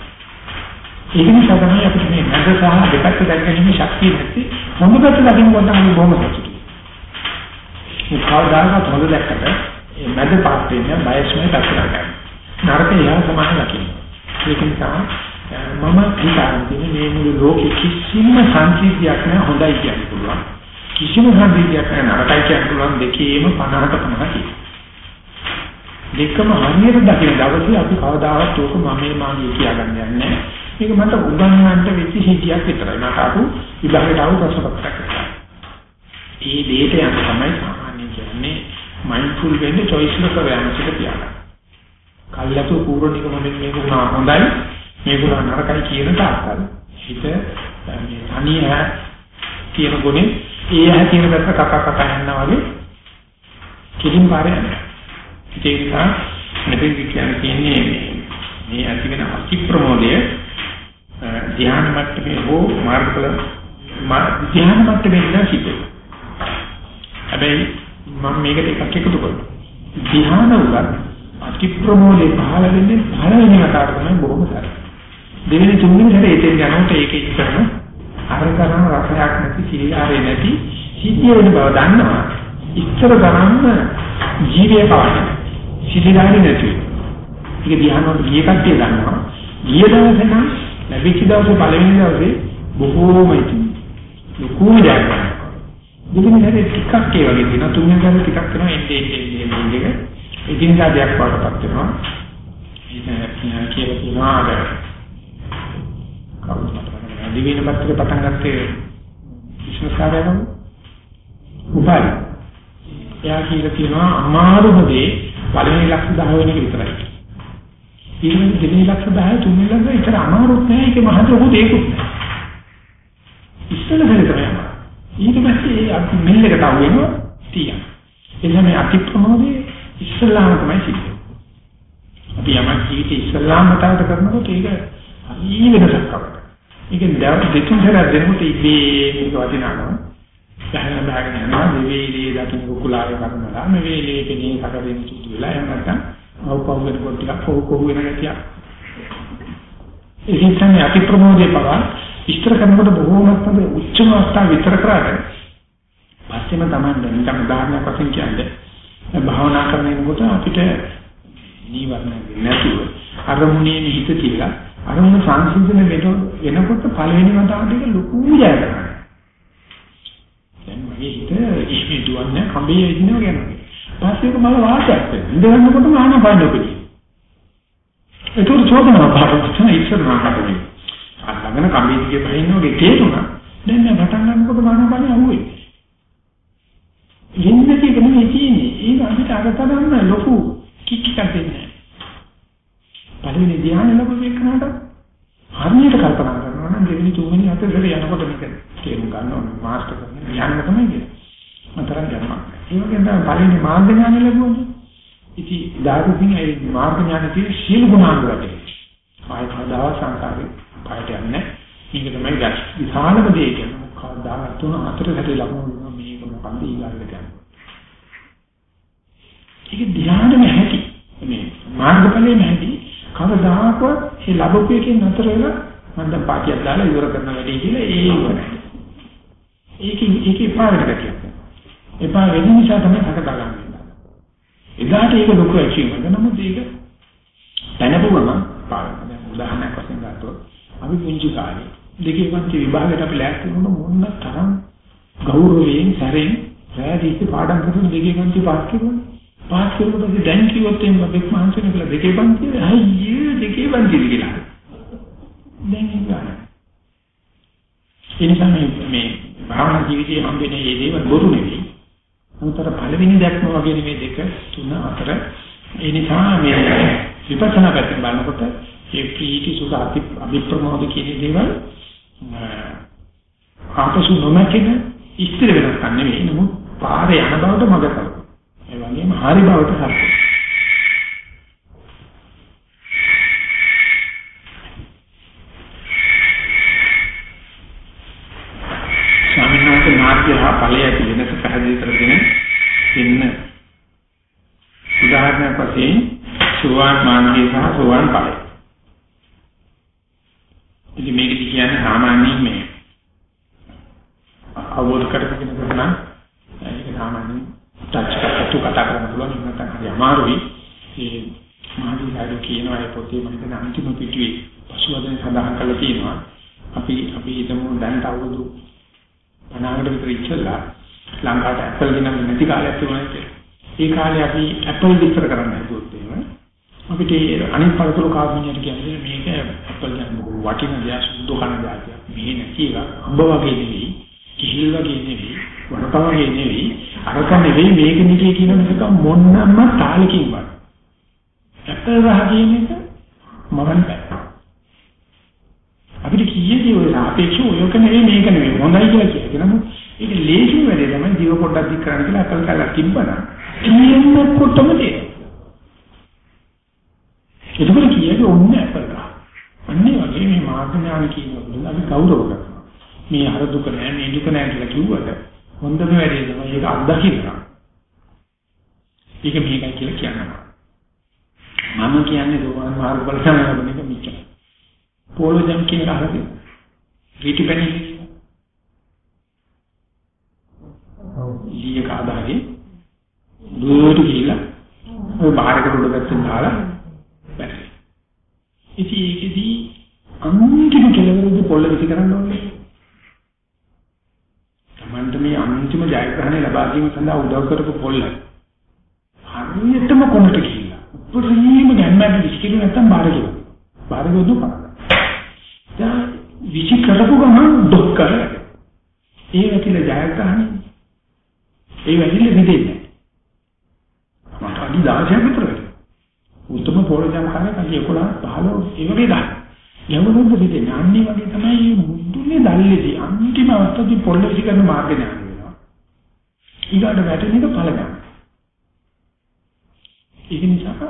A: ඒක නිසා තමයි අපිට මේ මඟ සහ දෙපැත්ත දැක්කීමේ ශක්තිය නැති හොඳ පැත්ත දකින්නකොට අපි බොහොම සතුටුයි. මේ කවදාකවත් හොඳ දැක්කට මේ මැද පාත්තේ නේ බයස්මයි පැත්තට ගන්න. නරකේ යා සමාන දකින්න. ඒක නිසා මම හිතන්නේ මේ මුළු ලෝකෙ කිසිම සංකීර්ණයක් නැහැ හොඳයි කියන්න පුළුවන්. කිසිම සංකීර්ණයක් නැහැ නරකයි කියන්න පුළුවන් දෙකේම 50ට 50 කියනවා. දෙකම හරියට දකින දවසේ අපි කවදාවත් ඕක මමේ මාගේ කියාගන්න යන්නේ නැහැ. මේක මට උගන්වන්නට වෙච්ච හිතියක් විතරයි. මට අහු විභාගයට ආව ප්‍රශ්න පත්‍රයක් විතරයි. ඒ දෙයට යන තමයි සාමාන්‍ය කියන්නේ මයින්ඩ්ෆුල් වෙන්න choiceless awareness එක තියාගන්න. කල්ලාතු පූර්ව නිගමනයෙන් මේක උනා හොඳයි මේක උනා නරකයි කියන තාක්කල් හිත මේ තනිය කියන ගුණේ ඒ හැ කියන පැත්ත කක කක යනවා වගේ කිලින් පාරේ යනවා. ඒක නිසා මෙතෙන් කියන්නේ මේ ඇති වෙන අති ප්‍රමෝදය ධ්‍යාන මට්ටමේ හෝ මාර්ගඵල ධ්‍යාන මට්ටමේ ඉඳන් සිද්ධ හැබැයි මම මේකට එකක් එකතු කරනවා. ධ්‍යාන උගත් අති ප්‍රමෝදේ පහළ වෙන්නේ පළවෙනි වතාවට තමයි බොහොම සරල. දෙවෙනි තුන්වෙනි හැරේ ඒකෙන් යනකොට ඒකේ ඉස්සරම අර කරන රසයක් නැති සිරියාරේ නැති සිද්ධිය වෙන බව දන්නවා. ඉස්සර ගමන්න ජීවිතය පවන්න. සිරියාරේ නැති. ඒක ධ්‍යාන වල ගිය කට්ටිය දන්නවා. ගිය දවසේ නම් ලැබිච්ච දවසේ පළවෙනි දවසේ බොහෝම ඉතින් ලොකුම දෙයක් ගන්නවා. දෙවෙනි හැරේ ටිකක් ඒ වගේ දින තුන්වෙනි හැරේ ටිකක් කරනවා එන්නේ එන්නේ එන්නේ එක එදිනදා දෙයක් වඩපත් වෙනවා. ඒක කියලා කියනවා අර කවුරුත් මතක දිවින පත්‍රේ පටන් ගත්තේ විශ්ව කාර්යයම උපායි. එයා කියලා කියනවා අමාරුම දේ පළවෙනි ලක්ෂ 10 වෙනි එක විතරයි. ඊළඟ දෙවෙනි ලක්ෂ 10 තුන්වෙනි ලක්ෂ විතර අමාරුත් නෑ ඒක මහ ලොකු දෙයක්වත් නෑ. ඉස්සෙල්ලා වෙන තමයි. ඊට පස්සේ අපි මෙල් එකට ආව වෙනවා තියන. එනිසා මේ අතිප්‍රමෝදේ ඉස්සෙල්ලාම තමයි සිද්ධ අපි යමක් ජීවිතේ ඉස්සෙල්ලාම මතකට කරනකොට ඒක හරි වෙනසක් අපිට. ඒක දෙතුන් සැරයක් දෙනකොට ඉබේ මේක වදිනවා. දැන් බහගෙන යනවා දෙවේලේ දකින්න කුකුලාවේ කරනවා මේ වේලේ කෙනේ කඩගෙන සුදු වෙලා එහෙම නැත්නම් අවපව වෙනකොට ටිකක් කොහො කොහො වෙන ගැතියක්. ඒ කියන්නේ අති ප්‍රමෝදේ පවා විස්තර කරනකොට බොහෝමත්ම උච්චම අවස්ථාව විතර කරාට පස්සෙම තමයි නිකන් උදාහරණයක් වශයෙන් කියන්නේ භාවනා කරනකොට අපිට නීවරණ නැතුව අරමුණේ හිත තියලා අරමුණ සංසිඳන වෙනකොට පළවෙනි වතාවට ඒක ලොකු ජයග්‍රහණයක්. දැන් මගේ හිත ඉස්මේ දුවන්නේ කඹේ ඉන්නවා කියනවා. පස්සේ මම වාසයක් වෙනවා. ඉඳගන්නකොටම ආනපන උපදී. ඒක චෝදනාවක් පාරක් තමයි ඉස්සර මාකට. අල්ලගෙන කඹේ දිගේ බහින්නෝගේ තේරුණා. දැන් මම පටන් ගන්නකොට ආනපන අහුවේ. එන්නේ ඒක නෙමෙයි තියෙන්නේ. ඒක අපිට අරතරන්න ලොකු කික්කක් දෙන්නේ. පළවෙනි ධ්‍යාන ලැබුවේ කනට හරියට කල්පනා කරනවා නම් දෙවෙනි තුන්වෙනි හතරවෙනි යනකොට මේක තේරුම් ගන්න ඕනේ මාස්ටර් කරන ඥානම තමයි කියන්නේ. මතරම් ගන්නවා. ඒ වගේම තමයි පළවෙනි මාර්ග ඥාන ලැබුණේ. ඉතින් ධාතුකින් ඒ මාර්ග ඥාන තියෙන සීල ගුණාංග වලට. ආය කවදාවත් සංකාරේ පායට යන්නේ. මේක තමයි ගැස් විශාලම දේ කියන්නේ. කවදාවත් තුන හතර සැරේ ලබනවා මේක මොකන්ද ඊළඟට කියන්නේ. ඒක ධ්‍යානෙම හැටි. මේ මාර්ගඵලයේ හැටි කවදාකවත් ඒ ලැබුපු එකෙන් නතර වෙලා මම දැන් පාටියක් දාලා ඉවර කරන වැඩේ කියලා ඒ ඉවරයි. ඒකේ ඒකේ පාරකට එපා වෙන නිසා තමයි හකට ගන්න. එදාට ඒක ලොකු ඇචීව්මන්ට් නමුත් ඒක දැනපුවම පාරකට. උදාහරණයක් වශයෙන් ගත්තොත් අපි පුංචි කාලේ දෙකේ පන්ති විභාගයට අපි ලෑස්ති වුණොත් මොන තරම් ගෞරවයෙන් සැරෙන් රැඳී පාඩම් කරන දෙකේ පන්ති පාස් කරුවා. පාස් කරුවට පස්සේ දැන් කිව්වොත් එහෙම බෙක් මහන්සිය කියලා දෙකේ පන්ති අයියෝ දෙකේ පන්ති කියලා. දැන් ඉවරයි. ඒ නිසා මේ මේ භාවනා ජීවිතයේ හම්බෙන්නේ මේ දේවල් බොරු නෙවෙයි. උතර පළවෙනි දැක්ම වගේ නෙවෙයි දෙක තුන හතර. ඒ නිසා මේ විපස්සනා පැත්තෙන් බලනකොට ඒ ප්‍රීති සුඛ අභිප්‍රමෝද කියන දේවල් ආපසු නොමැකෙන ඉස්තර වෙනස් නෙවෙයි නමුත් පාරේ යන බවට මඟ කරනවා. ඒ වගේම හරි බවට හරි. ස්වාමීන් වහන්සේ මාර්ගය හා ඵලය ඇති වෙනස පැහැදිලි කරගෙන ඉන්න උදාහරණයක් වශයෙන් සුවාන් මාර්ගය සහ සුවාන් ඵලය. ඉතින් මේකද කියන්නේ සාමාන්‍යයෙන් මේ අවබෝධ කරගන්න නම් ඒක සාමාන්‍යයෙන් ටච් එකක් කතා කරන්න පුළුවන් නැත්නම් හරි අමාරුයි. ඒ මාදිලාගේ කියනවා ඒ පොතේ මම හිතන අන්තිම පිටුවේ පසුවදෙන් සඳහන් කරලා තියෙනවා. අපි අපි හිතමු දැන් අවුරුදු 50කට විතර ඉස්සෙල්ලා ලංකාවට ඇපල් ගෙනම නැති කාලයක් තිබුණා කියලා. ඒ කාලේ අපි ඇපල් විස්තර කරන්න හදුවොත් එහෙම අපිට අනිත් පළතුරු කාර්මිනියට කියන්නේ මේක ඇපල් ගැන වටින දෙයක් සුදු කන જાතියක්. මේ නැති එක අඹ වගේ නෙවෙයි, කිහිල් වගේ නෙවෙයි, වනප වගේ නෙවෙයි අරක නෙවෙයි මේක නෙවෙයි කියන එක මොන්නම තාලකින්වත්. ඇපල් රහ කියන එක මරන්න බෑ. අපිට කීයේදී ඔය සාපේක්ෂව ඔයක නෙවෙයි මේක නෙවෙයි හොඳයි කියලා කියනවා. නමුත් ඒක ලේසි වැඩේ තමයි ජීව පොඩ්ඩක් දික් කරන්න කියලා ඇපල් කලක් තිබ්බනම් කියන්නකොටම තියෙනවා. ඒකවල කියන්නේ ඔන්න ඇපල් රහ. අන්නේ වගේ මේ මාර්ග ඥාන කියනකොට අපි ගෞරව කරනවා. මේ අර දුක නෑ මේ දුක නෑ කියලා කිව්වට හොඳම වැඩේ තමයි ඒක අත්දකින්න. ඒක මේකයි කියලා කියනවා. මම කියන්නේ සෝවාන් මාර්ග බලසන ලැබෙන එක මිච්ච. පොළො ජම් කියන එක අහලා තියෙනවා. රීටිපැනි ඊයේ කාදාගේ දුරට ගිහිල්ලා ඔය බාහිරකට උඩ පැත්තෙන් දාලා බැහැ. ඉතින් ඒකෙදී අන්තිම කෙලවරදී පොළ විසි කරන්න ඕනේ. Tamanට මේ අන්තිම ජයග්‍රහණය ලබා ගැනීම සඳහා උදව් කරපු පොල්ල. හරියටම කොනට ගිහිල්ලා. උපරිම ගැම්මක් විශ්කිරු නැත්තම් බාර ගියා. බාර ගොඩ පාන. දැන් විචි කරපු ගමන් දුක් කර. ඒ වැටිල ජයග්‍රහණය. ඒ වැටිල විදෙන්නේ. මට අඩි 16ක් විතර වෙයි. උතුම පොළොජම් කන්නේ කඩි 11 15 ඒ වගේ දාන්න. යමුනුත් විදෙන්නේ. අන්නේ වගේ තමයි මුදුනේ දැල්ලේදී අන්තිම අවස්ථාවේ පොළ විසි කරන මාර්ග ඥාන වෙනවා. ඊගාට වැටෙන එක ඵල ඥාන. ඒක නිසා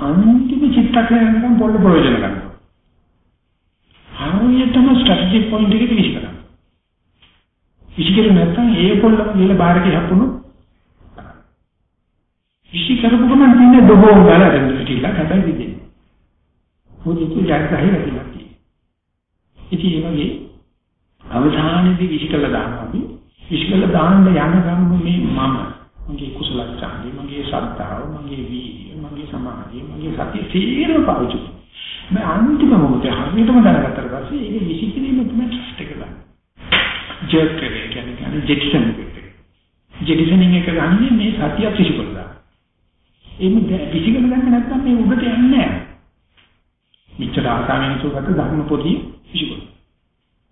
A: අන්තිම චිත්තක්ෂණයකම පොළ ප්‍රයෝජන ගන්නවා. හරියටම ස්ට්‍රැටජික් පොයින්ට් එකට විසි කරනවා. විසි කරුවේ නැත්නම් ඒ පොළම ගිහලා බාහිරට හැප්පුණොත් විසි කරපු ගමන් තින්නේ දොබෝ ගාලා දෙන්න කියලා කතා විදිහේ. මොකද ඒක ජයග්‍රහණය වෙලා තියෙනවා. ඉතින් ඒ වගේ අවසානයේදී විශ්කල දානවා අපි විශ්කල දාන්න යන ගමන් මේ මම මගේ කුසල ඡන්දේ මගේ ශ්‍රද්ධාව මගේ වීර්ය මගේ සමාධිය මගේ සතිය සියලු පාවිච්චි මම අන්තිම මොහොතේ හරියටම දැනගත්තට පස්සේ ඒක විශ්ිකිරීම තමයි ට්‍රස්ට් එක ගන්න. ජර්ක් එක කියන්නේ ජෙක්සන් එක. ජෙක්සනින් එක ගන්නේ මේ සතිය විශ්ිකල දාන්න. එimhe විශ්ිකල ගන්න නැත්නම් මේ උඩට යන්නේ නැහැ. මෙච්චර ආසාවෙන් සුගත ධර්ම පොතේ විශ්ිකල.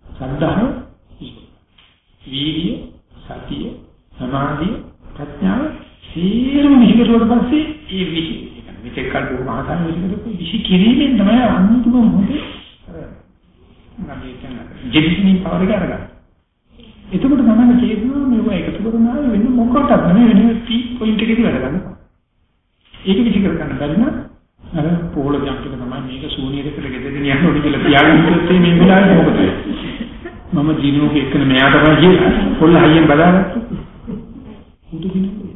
A: සද්ධාව විශ්ිකල. වීර්ය සතිය සමාධිය ප්‍රඥාව සියලුම විහිදුවට පස්සේ ඒ විහි මෙතෙක් කල් මහාසාර විහිදුවට විහි කිරීමෙන් තමයි අන්තිම මොහොතේ නම් කියන ජෙඩිසිනින් පවර එක අරගන්න. එතකොට තමයි තේරෙනවා මේව එකතු කරනවා වෙන මොකටද නෙවෙයි වෙන පී පොයින්ට් එකේදී වැඩ ගන්නවා. ඒක විසි කර ගන්න බැරි නම් අර පොළ ජම්ප් එක තමයි මේක ශූන්‍යයකට ගෙදෙන්න යන්න ඕනේ කියලා පියාගෙන ඉඳලා මේ වෙලාවේ මොකද මම දිනුවක එක්කන මෙයාට වගේ පොළ හයියෙන් බදාගත්තා. බුදු කෙනෙකුයි.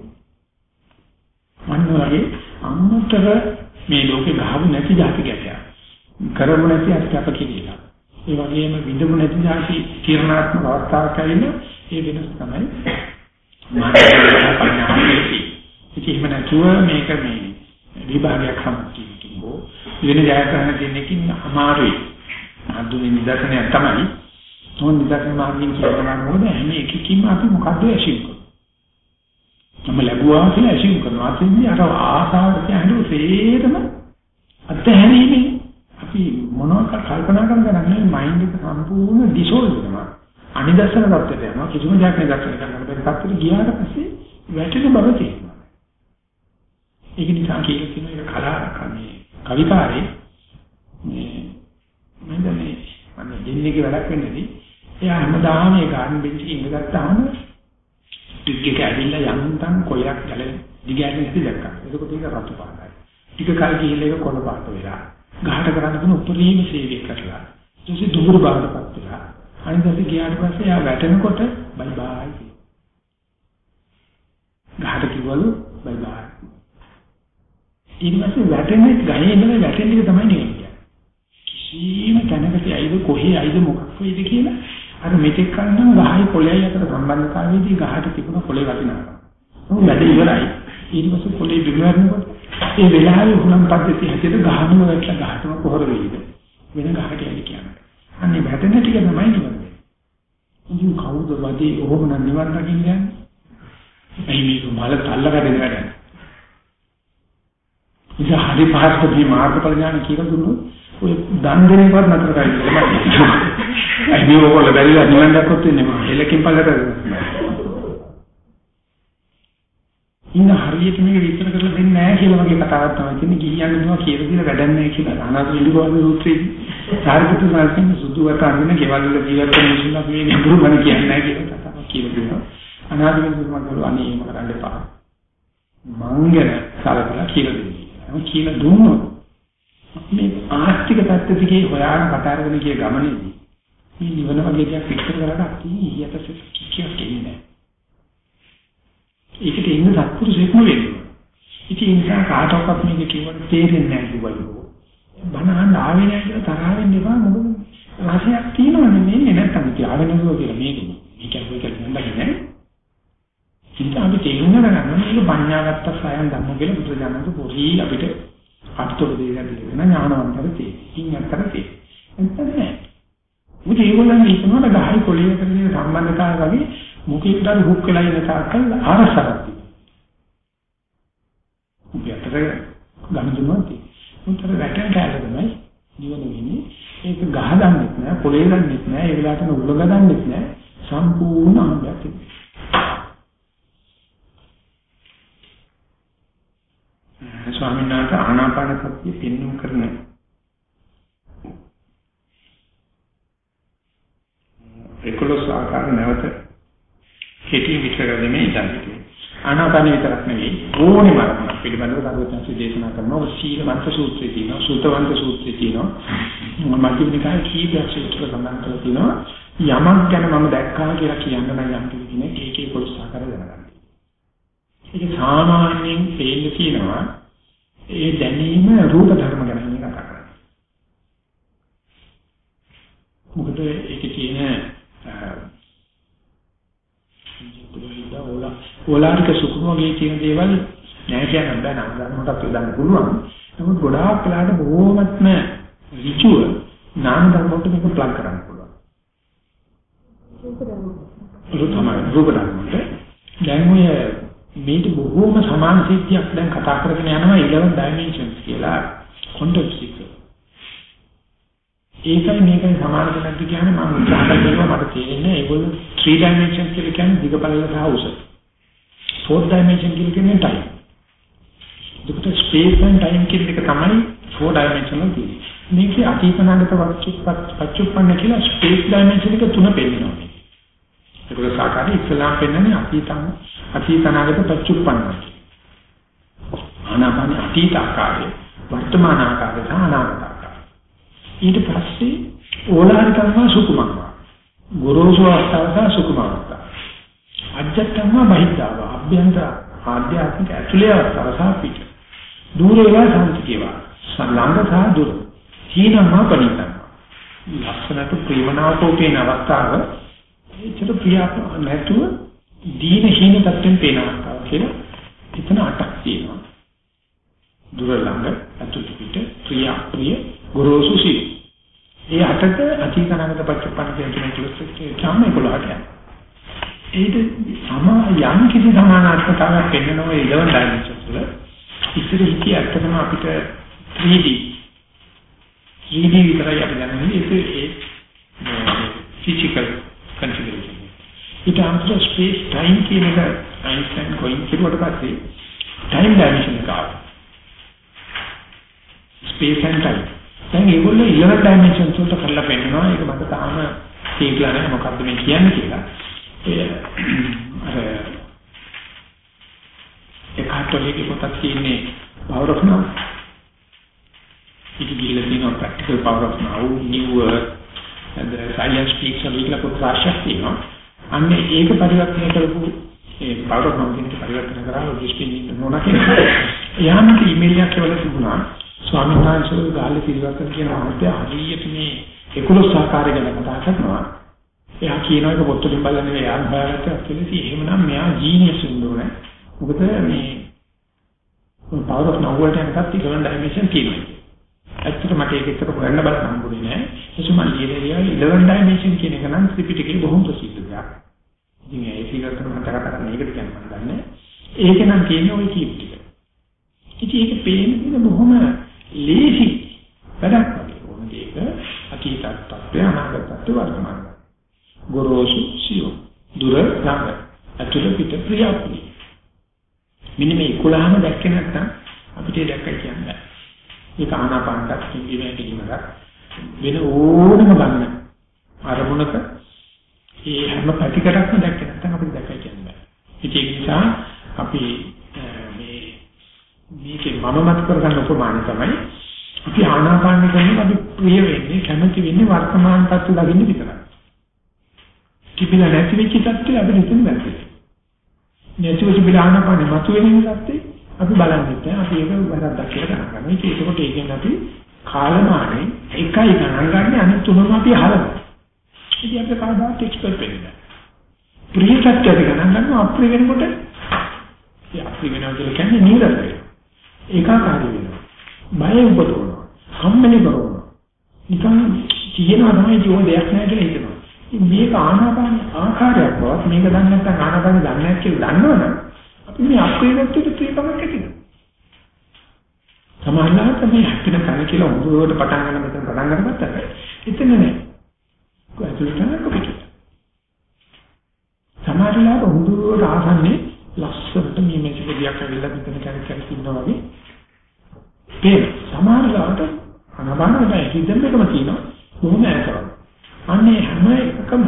A: අන්න වගේ අම්මතර මේ ලෝකේ ගහමු නැති જાති ගැටයක්. කරමු නැති අත්‍යප කිරීලා. ඒ වගේම විඳමු නැති જાති තීරණාත්මක අවස්ථාවක් ඇවිල්ලා ඒ වෙනස් තමයි මානසික පඤ්ඤාවේදී. ඉතින් එහෙම නැතුව මේක මේ විභාගයක් සම්පූර්ණ හෝ වෙන ජයග්‍රහණ දෙන්නකින් අමාරුයි. අදුනේ නිදර්ශනයක් තමයි. තෝන් නිදර්ශන මාර්ගයෙන් කියනවා මොකද හැම එකකින්ම අපි මොකද්ද ඇසින් මම ලැබුවා කියලා ඇසියුම් කරනවා. අතින්දී අර ආසාවට කියන්නේ සේරම අත්හැරීමේ අපි මොනවද කල්පනා කරන ගමන් මයින්ඩ් එක සම්පූර්ණ ඩිසෝල්ව් වෙනවා. අනිදර්ශන தත්ත්වයට යනවා. කිසිම දෙයක් නෑ දර්ශන කරන්න බැරි තත්ත්වෙට ගියාට පස්සේ වැටෙන බව තේරෙනවා. ඒක නිසා කියලා කියන එක කලාවක් මේ කවිකාරේ මේ මම දන්නේ මම දෙන්නේ වැඩක් වෙන්නේදී එයා හැමදාම මේ ගාර්ඩන් බෙන්ච් එකේ ඉඳගත්තාම ටික එක ඇවිල්ලා යන්තම් කොයක් ගැල දිගෑරෙන ඉති දැක්කා. එතකොට ඒක රතු පාටයි. ටික කල් ගිහිල්ලා ඒක කොළ පාට වෙලා. ගහට කරන්න තියෙන උපරිම සේවය කරලා. ඊටසේ දුර බාටපත් වෙලා. අනිත් ගියාට පස්සේ යා වැටෙනකොට බයි බයි. ගහට කිව්වලු බයි බයි. ඊට පස්සේ වැටෙන ගහේ ඉඳලා වැටෙන ටික තමයි නෙවෙයි. කිසිම තැනකට ඇයිද කොහේ ඇයිද මොකක් වෙයිද කියලා අර මෙතෙක් කලින් ගහයි පොළේ අතර සම්බන්ධතාවයේදී ගහට තිබුණ පොළේ වටිනාකම. උන් වැඩ ඉවරයි. ඊට පස්සේ පොළේ බිඳවන්නකොට ඒ වෙලාවේ උනම් පද්ධතිය හැටියට ගහනම වැටලා ගහටම පොහොර වෙයිද. වෙන ගහකට යන්නේ කියන්නේ. අන්නේ වැටෙන ටික තමයි නිවන්නේ. ඉතින් කවුද වදී ඔහොම නම් නිවන් දකින්නේ? එයි මේක මල තල්ලගෙන වැඩ. ඉතින් හරි පහස්කදී මාර්ගඵල ඥාන කියලා දුන්නොත් ඔය දන් දෙනේවත් නතර මම ඇයි මේ ඔයගොල්ලෝ බැරිලා නිවන් දැක්කොත් වෙන්නේ මම. එලකින් පල්ලට ඉන්න හරියට මේක විස්තර කරලා දෙන්නේ නැහැ කියලා වගේ කතාවක් තමයි තියෙන්නේ. ගිහියන් ඉන්නවා කියලා දින වැඩක් නැහැ කියලා. අනාථ ඉලිගෝවේ සූත්‍රයේ සාරිපුත්‍ර සාරිපුත්‍ර සුදු වත අඳින ගෙවල් වල ජීවත් වෙන මිනිස්සුන්ලා මේ ගැඹුරු බණ කියන්නේ නැහැ කියලා කතාවක් කියලා දෙනවා. අනාථ මිනිස්සුන්ට මම අනේ එහෙම කරන්න එපා. මං ගැන සලකලා කියලා දෙන්නේ කියලා දුන්නොත් මේ ආස්තික පැත්ත දිගේ හොයාගෙන කතා කරන කිය ගමනේදී මේ නිවන වගේ දෙයක් විස්තර කරලා අපි ඊයට කිසියක් කියන්නේ නැහැ. ඒකට ඉන්න සත්පුරුෂයෙක්ම වෙන්නේ. ඉතින් ඒ නිසා කාටවත් මේක කියවන්න තේරෙන්නේ නැහැ කිව්වලු. බනහන් ආවේ නැහැ කියලා තරහ වෙන්න එපා මොකද රසයක් තියෙනවනේ මේන්නේ නැත්තම් තියාගෙන ඉන්නවා කියලා මේක. මේක අපේ කියන්නේ නැහැ. ඉතින් අපි තේරුම් ගන්න මේක පඤ්ඤාගත්ත සයන් ධම්ම කියලා බුදුරජාණන් පොරි අපිට අත්තොල දෙයක් දෙන්න ඥානවන්තර තියෙන්නේ. ඉතින් අත්තර තියෙන්නේ. එතන නෑ. මොකද ඒගොල්ලන් හිතනවා ගහයි කොළියකට තියෙන සම්බන්ධතාවය වගේ මොකෙක්ද හුක් වෙලා ඉන්න තාක්කල් ආරසාවක් තියෙනවා. උඹ අතර ගන්න දුන්නා තියෙන්නේ. උන්තර වැටෙන කැලේ තමයි නිවන වෙන්නේ. ඒක ගහ දන්නෙත් නෑ, පොළේ දන්නෙත් නෑ, ඒ වෙලාවට උලග දන්නෙත් නෑ. සම්පූර්ණ අනුභවයක් තියෙනවා. ස්වාමීන් වහන්සේ ආනාපාන සතිය පෙන්වු කරන 11 ආකාර නැවත කෙටි විස්තර දෙන්නේ ඉඳන්. ආනාපාන විතරක් නෙවෙයි ඕනෙම අරමුණක් පිළිබඳව කරුවචන්සි දේශනා කරනවා සීලවන්ත සූත්‍රය තියෙනවා සූතවන්ත සූත්‍රය තියෙනවා මධ්‍යම නිකාය කීපයක් සූත්‍ර සඳහන් කරලා තියෙනවා යමක් ගැන මම දැක්කා කියලා කියන්න නම් යම් කෙනෙක් ඒකේ කොටස ආකාර දැනගන්න. ඒක සාමාන්‍යයෙන් පේන්න තියෙනවා ඒ දැනීම රූප ධර්ම ගැන කතා කරන්නේ. මොකද ඒකේ තියෙන ඕලානික සුකුමගේ කියන දේවල් නෑ කියන්න බෑ නම් ගන්නට කියන්න පුළුවන්. නමුත් ගොඩාක් වෙලාට බොහොමත්ම ඍචුව නාම ධර්මවලට මේක ප්ලග් කරන්න පුළුවන්. රූප ධර්ම. රූප ධර්ම. දැන් ඔය මේක බොහෝම සමාන සිද්ධියක් දැන් කතා කරගෙන යනවා 11 dimensions කියලා quantum physics. ඒකයි මේකයි සමාන දෙයක් කියන්නේ මම උත්සාහ කරනවා මට තේරෙන්නේ ඒගොල්ලෝ 3 dimensions කියලා කියන්නේ දිග පළල සහ උස. 4 dimension කියලා කියන්නේ time. දුකට space and time කියන එක තමයි 4 dimension වල තියෙන්නේ. මේකේ අතීතනාගත පච්චුප්පන්න කියලා space dimension එක තුන පෙන්නනවා. ඒක සාකාරී ඉස්ලාම් පෙන්නන්නේ අතීතන අතීතනාගත පච්චුප්පන්න. ආනාපාන අතීත ආකාරය වර්තමාන ආකාරය සහ අනාගත ආකාරය. ඊට පස්සේ ඕලාරිකම්ම සුකුමංග. ගුරුසු අවස්ථාව සහ සුකුම අවස්ථාව. අජත්තම්ම බහිද්ධාව අභ්‍යන්තර ආධ්‍යාත්මික ඇතුලේ අවස්ථාව සහ පිට. දූරේවා සම්පතියවා. ළඟ සහ දුර. හීනම පණිතම. ලක්ෂණට ප්‍රේමනාවකෝ කියන අවස්ථාව ඒතර ප්‍රියාප නැතුව දීන හීන තත්ත්වෙන් පේන අවස්ථාව කියලා එතන අටක් තියෙනවා. දුර ළඟ අතුතු පිට ප්‍රිය ප්‍රිය ගොරෝසු සී. ඒ අටක අතීතනාගත පච්චපණ කියන තුනට තාම 11ට යනවා. ඒක සම යම් කිසි සමානාත්මතාවයක් පෙන්වනවා ඒ 11 ඩයිමන්ෂන්ස් වල. ඉතින් හිතේ ඇත්තටම අපිට 3D 3D විතරයි අපි දන්නේ ඒක ඒ ෆිසිකල් කන්ෆිගරේෂන්. ඊට අමතරව ස්පේස් ටයිම් කියන එක අයින්ස්ටයින් කොයින් කිව්වට පස්සේ ටයිම් ඩයිමන්ෂන් එක ආවා. Space and time. දැන් ඒගොල්ලෝ 11 ඩයිමන්ෂන්ස් වලට කරලා පෙන්නනවා. ඒක මට තාම තේරුණා නැහැ මොකද්ද මේ කියන්නේ කියලා. ඒ අර ඒ කාටොලික පොතක් තියෙන්නේ power of now. ඒක ගිහිල්ලා තියෙනවා practical power of now, new earth, and the science speaks and විකලා පොත් රාශියක් තියෙනවා. අන්න ඒක පරිවර්තනය කරපු ඒ power of now කියන පරිවර්තන කරා දෘෂ්ටි නෝනා කියන. එයාමට ඊමේල් එකක් කියලා තිබුණා. ස්වාමීන් වහන්සේ ගාල්ල පිළිවර්තන කියන අර්ථය හරියට මේ 11 ආකාරය ගැන කතා කරනවා. එයා කියනවා ඒක පොත්වලින් බලලා නෙවෙයි එයා හොයාගත්ත කියලා එහෙමනම් මෙයා ජීනියස් වෙන්න මොකද මේ power of now වලට යනකත් 11 dimension තියෙනවා. ඇත්තට මට ඒක එක්ක හොයන්න බලන්න හම්බුනේ නෑ. එසම ලියලා 11 dimension කියන එක නම් ත්‍රිපිටකේ බොහොම ප්‍රසිද්ධ දෙයක්. ඉතින් ඒ ෆිගර් කරන මතක කරගන්න ඒකට කියන්නේ මම දන්නේ. ඒක නම් කියන්නේ ওই කීප ටික. ඉතින් ඒක පේන්නේ බොහොම ලේසි වැඩක් වගේ. ඕන දෙයක අතීතත් තත්ත්වය අනාගතත් වර්තමාන. ගොරෝසු සියෝ දුර ළඟ අතුල පිට ප්‍රියප්‍රි. මෙන්න මේ 11ම දැක්කේ නැත්නම් අපිට දැක්කයි කියන්නේ. ඒක ආනාපානකට කිංගිමේ කිලිමකට වෙන ඕනම ගන්න අරමුණක ඒ හැම පැතිකඩක්ම දැක්කේ නැත්නම් අපිට දැක්කයි කියන්නේ. ඒක නිසා අපි මේ මේකේ මම මත කරගන්න උපමාන තමයි අපි ආනාපාන කරනකොට අපි ප්‍රිය වෙන්නේ කැමති වෙන්නේ වර්තමාන තත්ත්ව දකින්න විතරයි. තිබිලා නැති වෙච්ච තත්ත්වය අපිට හිතෙන්න බැහැ. නැති වෙච්ච බිලානාපානේ මතුවෙන තත්ත්වේ අපි බලන්නේ නැහැ. අපි ඒක වැරද්දක් කියලා ගණන් ගන්නවා. ඒක ඒකට ඒකෙන් අපි කාලමානේ එකයි ගණන් ගන්න අනිත් තුනම අපි අහලා. ඉතින් අපේ කාදාත් එක්ස්පර්ට් වෙන්නේ. ප්‍රිය සත්‍යද ගණන් ගන්නවා අප්‍රිය වෙනකොට ඒ අප්‍රිය වෙනවා කියලා කියන්නේ නීරසයි. ඒකාකාරී වෙනවා. බය උපදවනවා. කම්මැලි කරනවා. නිකන් කියනවා තමයි ජීවන දෙයක් නැහැ කියලා හිතනවා. ඉතින් මේක ආනාපාන ආකාරයක් බවත් මේක දන්නේ නැත්නම් ආනාපාන දන්නේ නැහැ කියලා දන්නවනම් අපි මේ අප්‍රේරත්වයට ප්‍රියකමක් ඇති වෙනවා. සමහරවිට මේ හැපෙන කන කියලා උඹට පටන් ගන්න මෙතන පටන් ගන්නකොට එතන නෑ. කොහොමද කොපිට. සමහරවිට උඹට ආසන්නේ ලස්සනට මේ මේක දෙයක් ඇවිල්ලා මෙතන කන කන ඉන්නවා වගේ. ඒ සමහරවිට අනබනට හිතෙන්න එකම තියෙනවා. කොහොම ඈතවද? අන්නේ හැම එකකම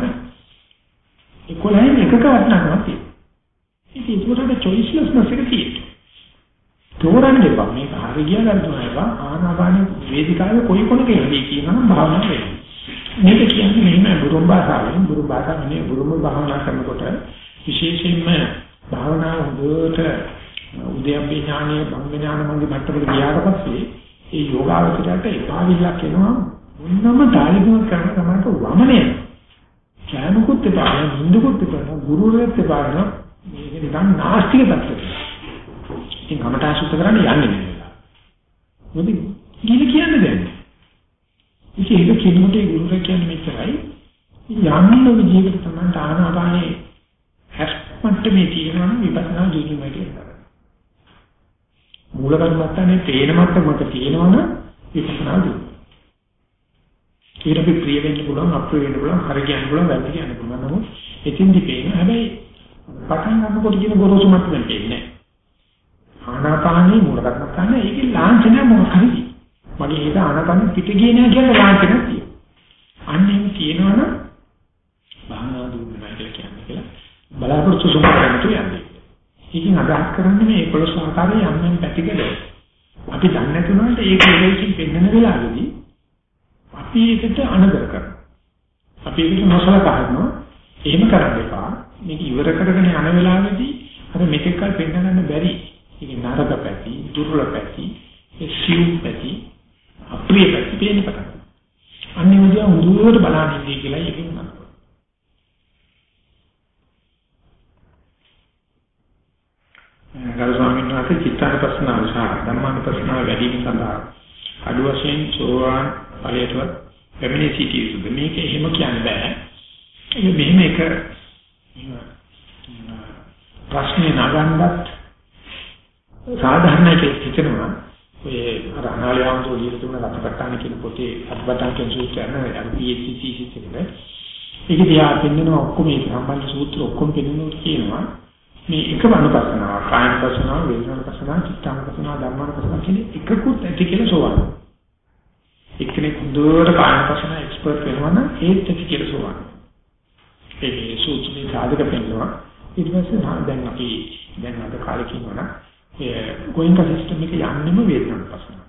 A: 11 එකක වටනකමක් තියෙනවා. ඉතින් ඒකට choicelessness එක තියෙනවා. තෝරන්න එපා. මේක හරි ගියා ගන්නවා එපා. ආනාපාන වේදිකාවේ කොයි කොනක ඉඳී කියනවා භාවනා වෙන්නේ. මේක කියන්නේ මෙහෙම බුරුම් භාෂාවෙන් බුරුම් භාෂාවෙන් බුරුම් භාවනා කරනකොට විශේෂයෙන්ම භාවනාව හොඳට උද්‍යප්පේ ඥානීය භංග ඥාන මංගේ මට්ටමට ගියාට පස්සේ ඒ යෝගාවචරයට එපා විලක් එනවා මොනම තාලිකුවක් කරන තමයි වමනේ. ඥානකුත් එපා, නින්දුකුත් එපා, ගුරුවරයෙක් එපා මේක නිකන් නාස්තික පැත්තට. ඉතින් කමඨා සුද්ධ කරන්න යන්නේ නෑ. මොකද ගිල කියන්නේ දැන්. ඉතින් ඒක කිනුට ඒ ගුරුර කියන්නේ මෙච්චරයි. යන්න විදිහකට තමයි ආනාපානේ හැස්මන්ට මේ තියෙනවා නම් විපස්සනා ජීවිතය කියලා. මූල කර්මත්තනේ තේන මත්තමක තියෙනවනම් විපස්සනා දුන්න. ඊට අපි ප්‍රිය වෙන්න පුළුවන් අප්‍රිය වෙන්න පුළුවන් හරි කියන්න පුළුවන් වැරදි කියන්න පුළුවන් නමුත් එතින්දි පේන හැබැයි පටන් ගන්නකොට කියන ගොරෝසු මට්ටමෙන් පේන්නේ ආනාපානී මූල කර්මත්තනේ ඒකේ ලාංඡනය මොකක් හරි මගේ හිත ආනාපාන පිට ගියේ නෑ කියලා ලාංඡනයක් තියෙනවා අන්න එහෙම කියනවනම් භාවනා දුන්නා කියලා කියන්නේ කියලා බලාපොරොත්තු සුමා කරන්න කියන්නේ ඉතින් අදහස් කරන්නේ මේ 11 ආකාරයේ යම් යම් පැතිකඩ අපි දන්නේ නැතුනට ඒක ඉලෙකින් පෙන්වන වෙලාවෙදී අපි ඒකට අනදර කරනවා. අපි ඒකට නොසලකා හරිනවා. එහෙම කරන්න එපා. මේක ඉවර කරගෙන යන වෙලාවේදී අර මෙතෙක් කල් පෙන්වන්න බැරි ඒක නරක පැති, දුර්වල පැති, සිව් පැති, අප්‍රිය පැති පේන්න පටන් ගන්නවා. අන්නේ විදිහ උදුවට බලන්න ඉන්නේ කියලා ඒකෙන් නතර. ගරු ස්වාමීන් වහන්සේ චිත්තානුපස්සනාව සහ ධම්මානුපස්සනාව වැඩි වීම සඳහා අඩු වශයෙන් සෝවාන් ඵලයටවත් පැමිණි සිටිය යුතුද මේක එහෙම කියන්න බෑ ඒක මෙහෙම එක ප්‍රශ්නේ නගන්නත් සාධාරණයි කියලා හිතනවා ඔය අර අනාලයන්තෝ ලියලා තිබුණ රත්පත්තාන කියන පොතේ අත්පත්තාන කියන සූත්‍රයන අර PhD thesis එකේ ඒක දිහා පෙන්නන ඔක්කොම මේ සම්බන්ධ සූත්‍ර ඔක්කොම පෙන්නනකොට කියනවා මේ එකම අනුපස්සනාව කායනුපස්සනාව වේදනානුපස්සනාව චිත්තානුපස්සනාව ධම්මානුපස්සනාව කියන එකකුත් ඇති කියලා සෝවාන්. එක්කෙනෙක් දුරට කායනුපස්සනාව එක්ස්පර්ට් වෙනවනම් ඒත් ඇති කියලා සෝවාන්. ඒ සූත්‍රයේ සාධක පෙන්නවා. ඊට පස්සේ දැන් අපි දැන් අද කාලේ කියනවා ඒ ගෝයින්ක සිස්ටම් එක යන්නෙම වේදනානුපස්සනාව.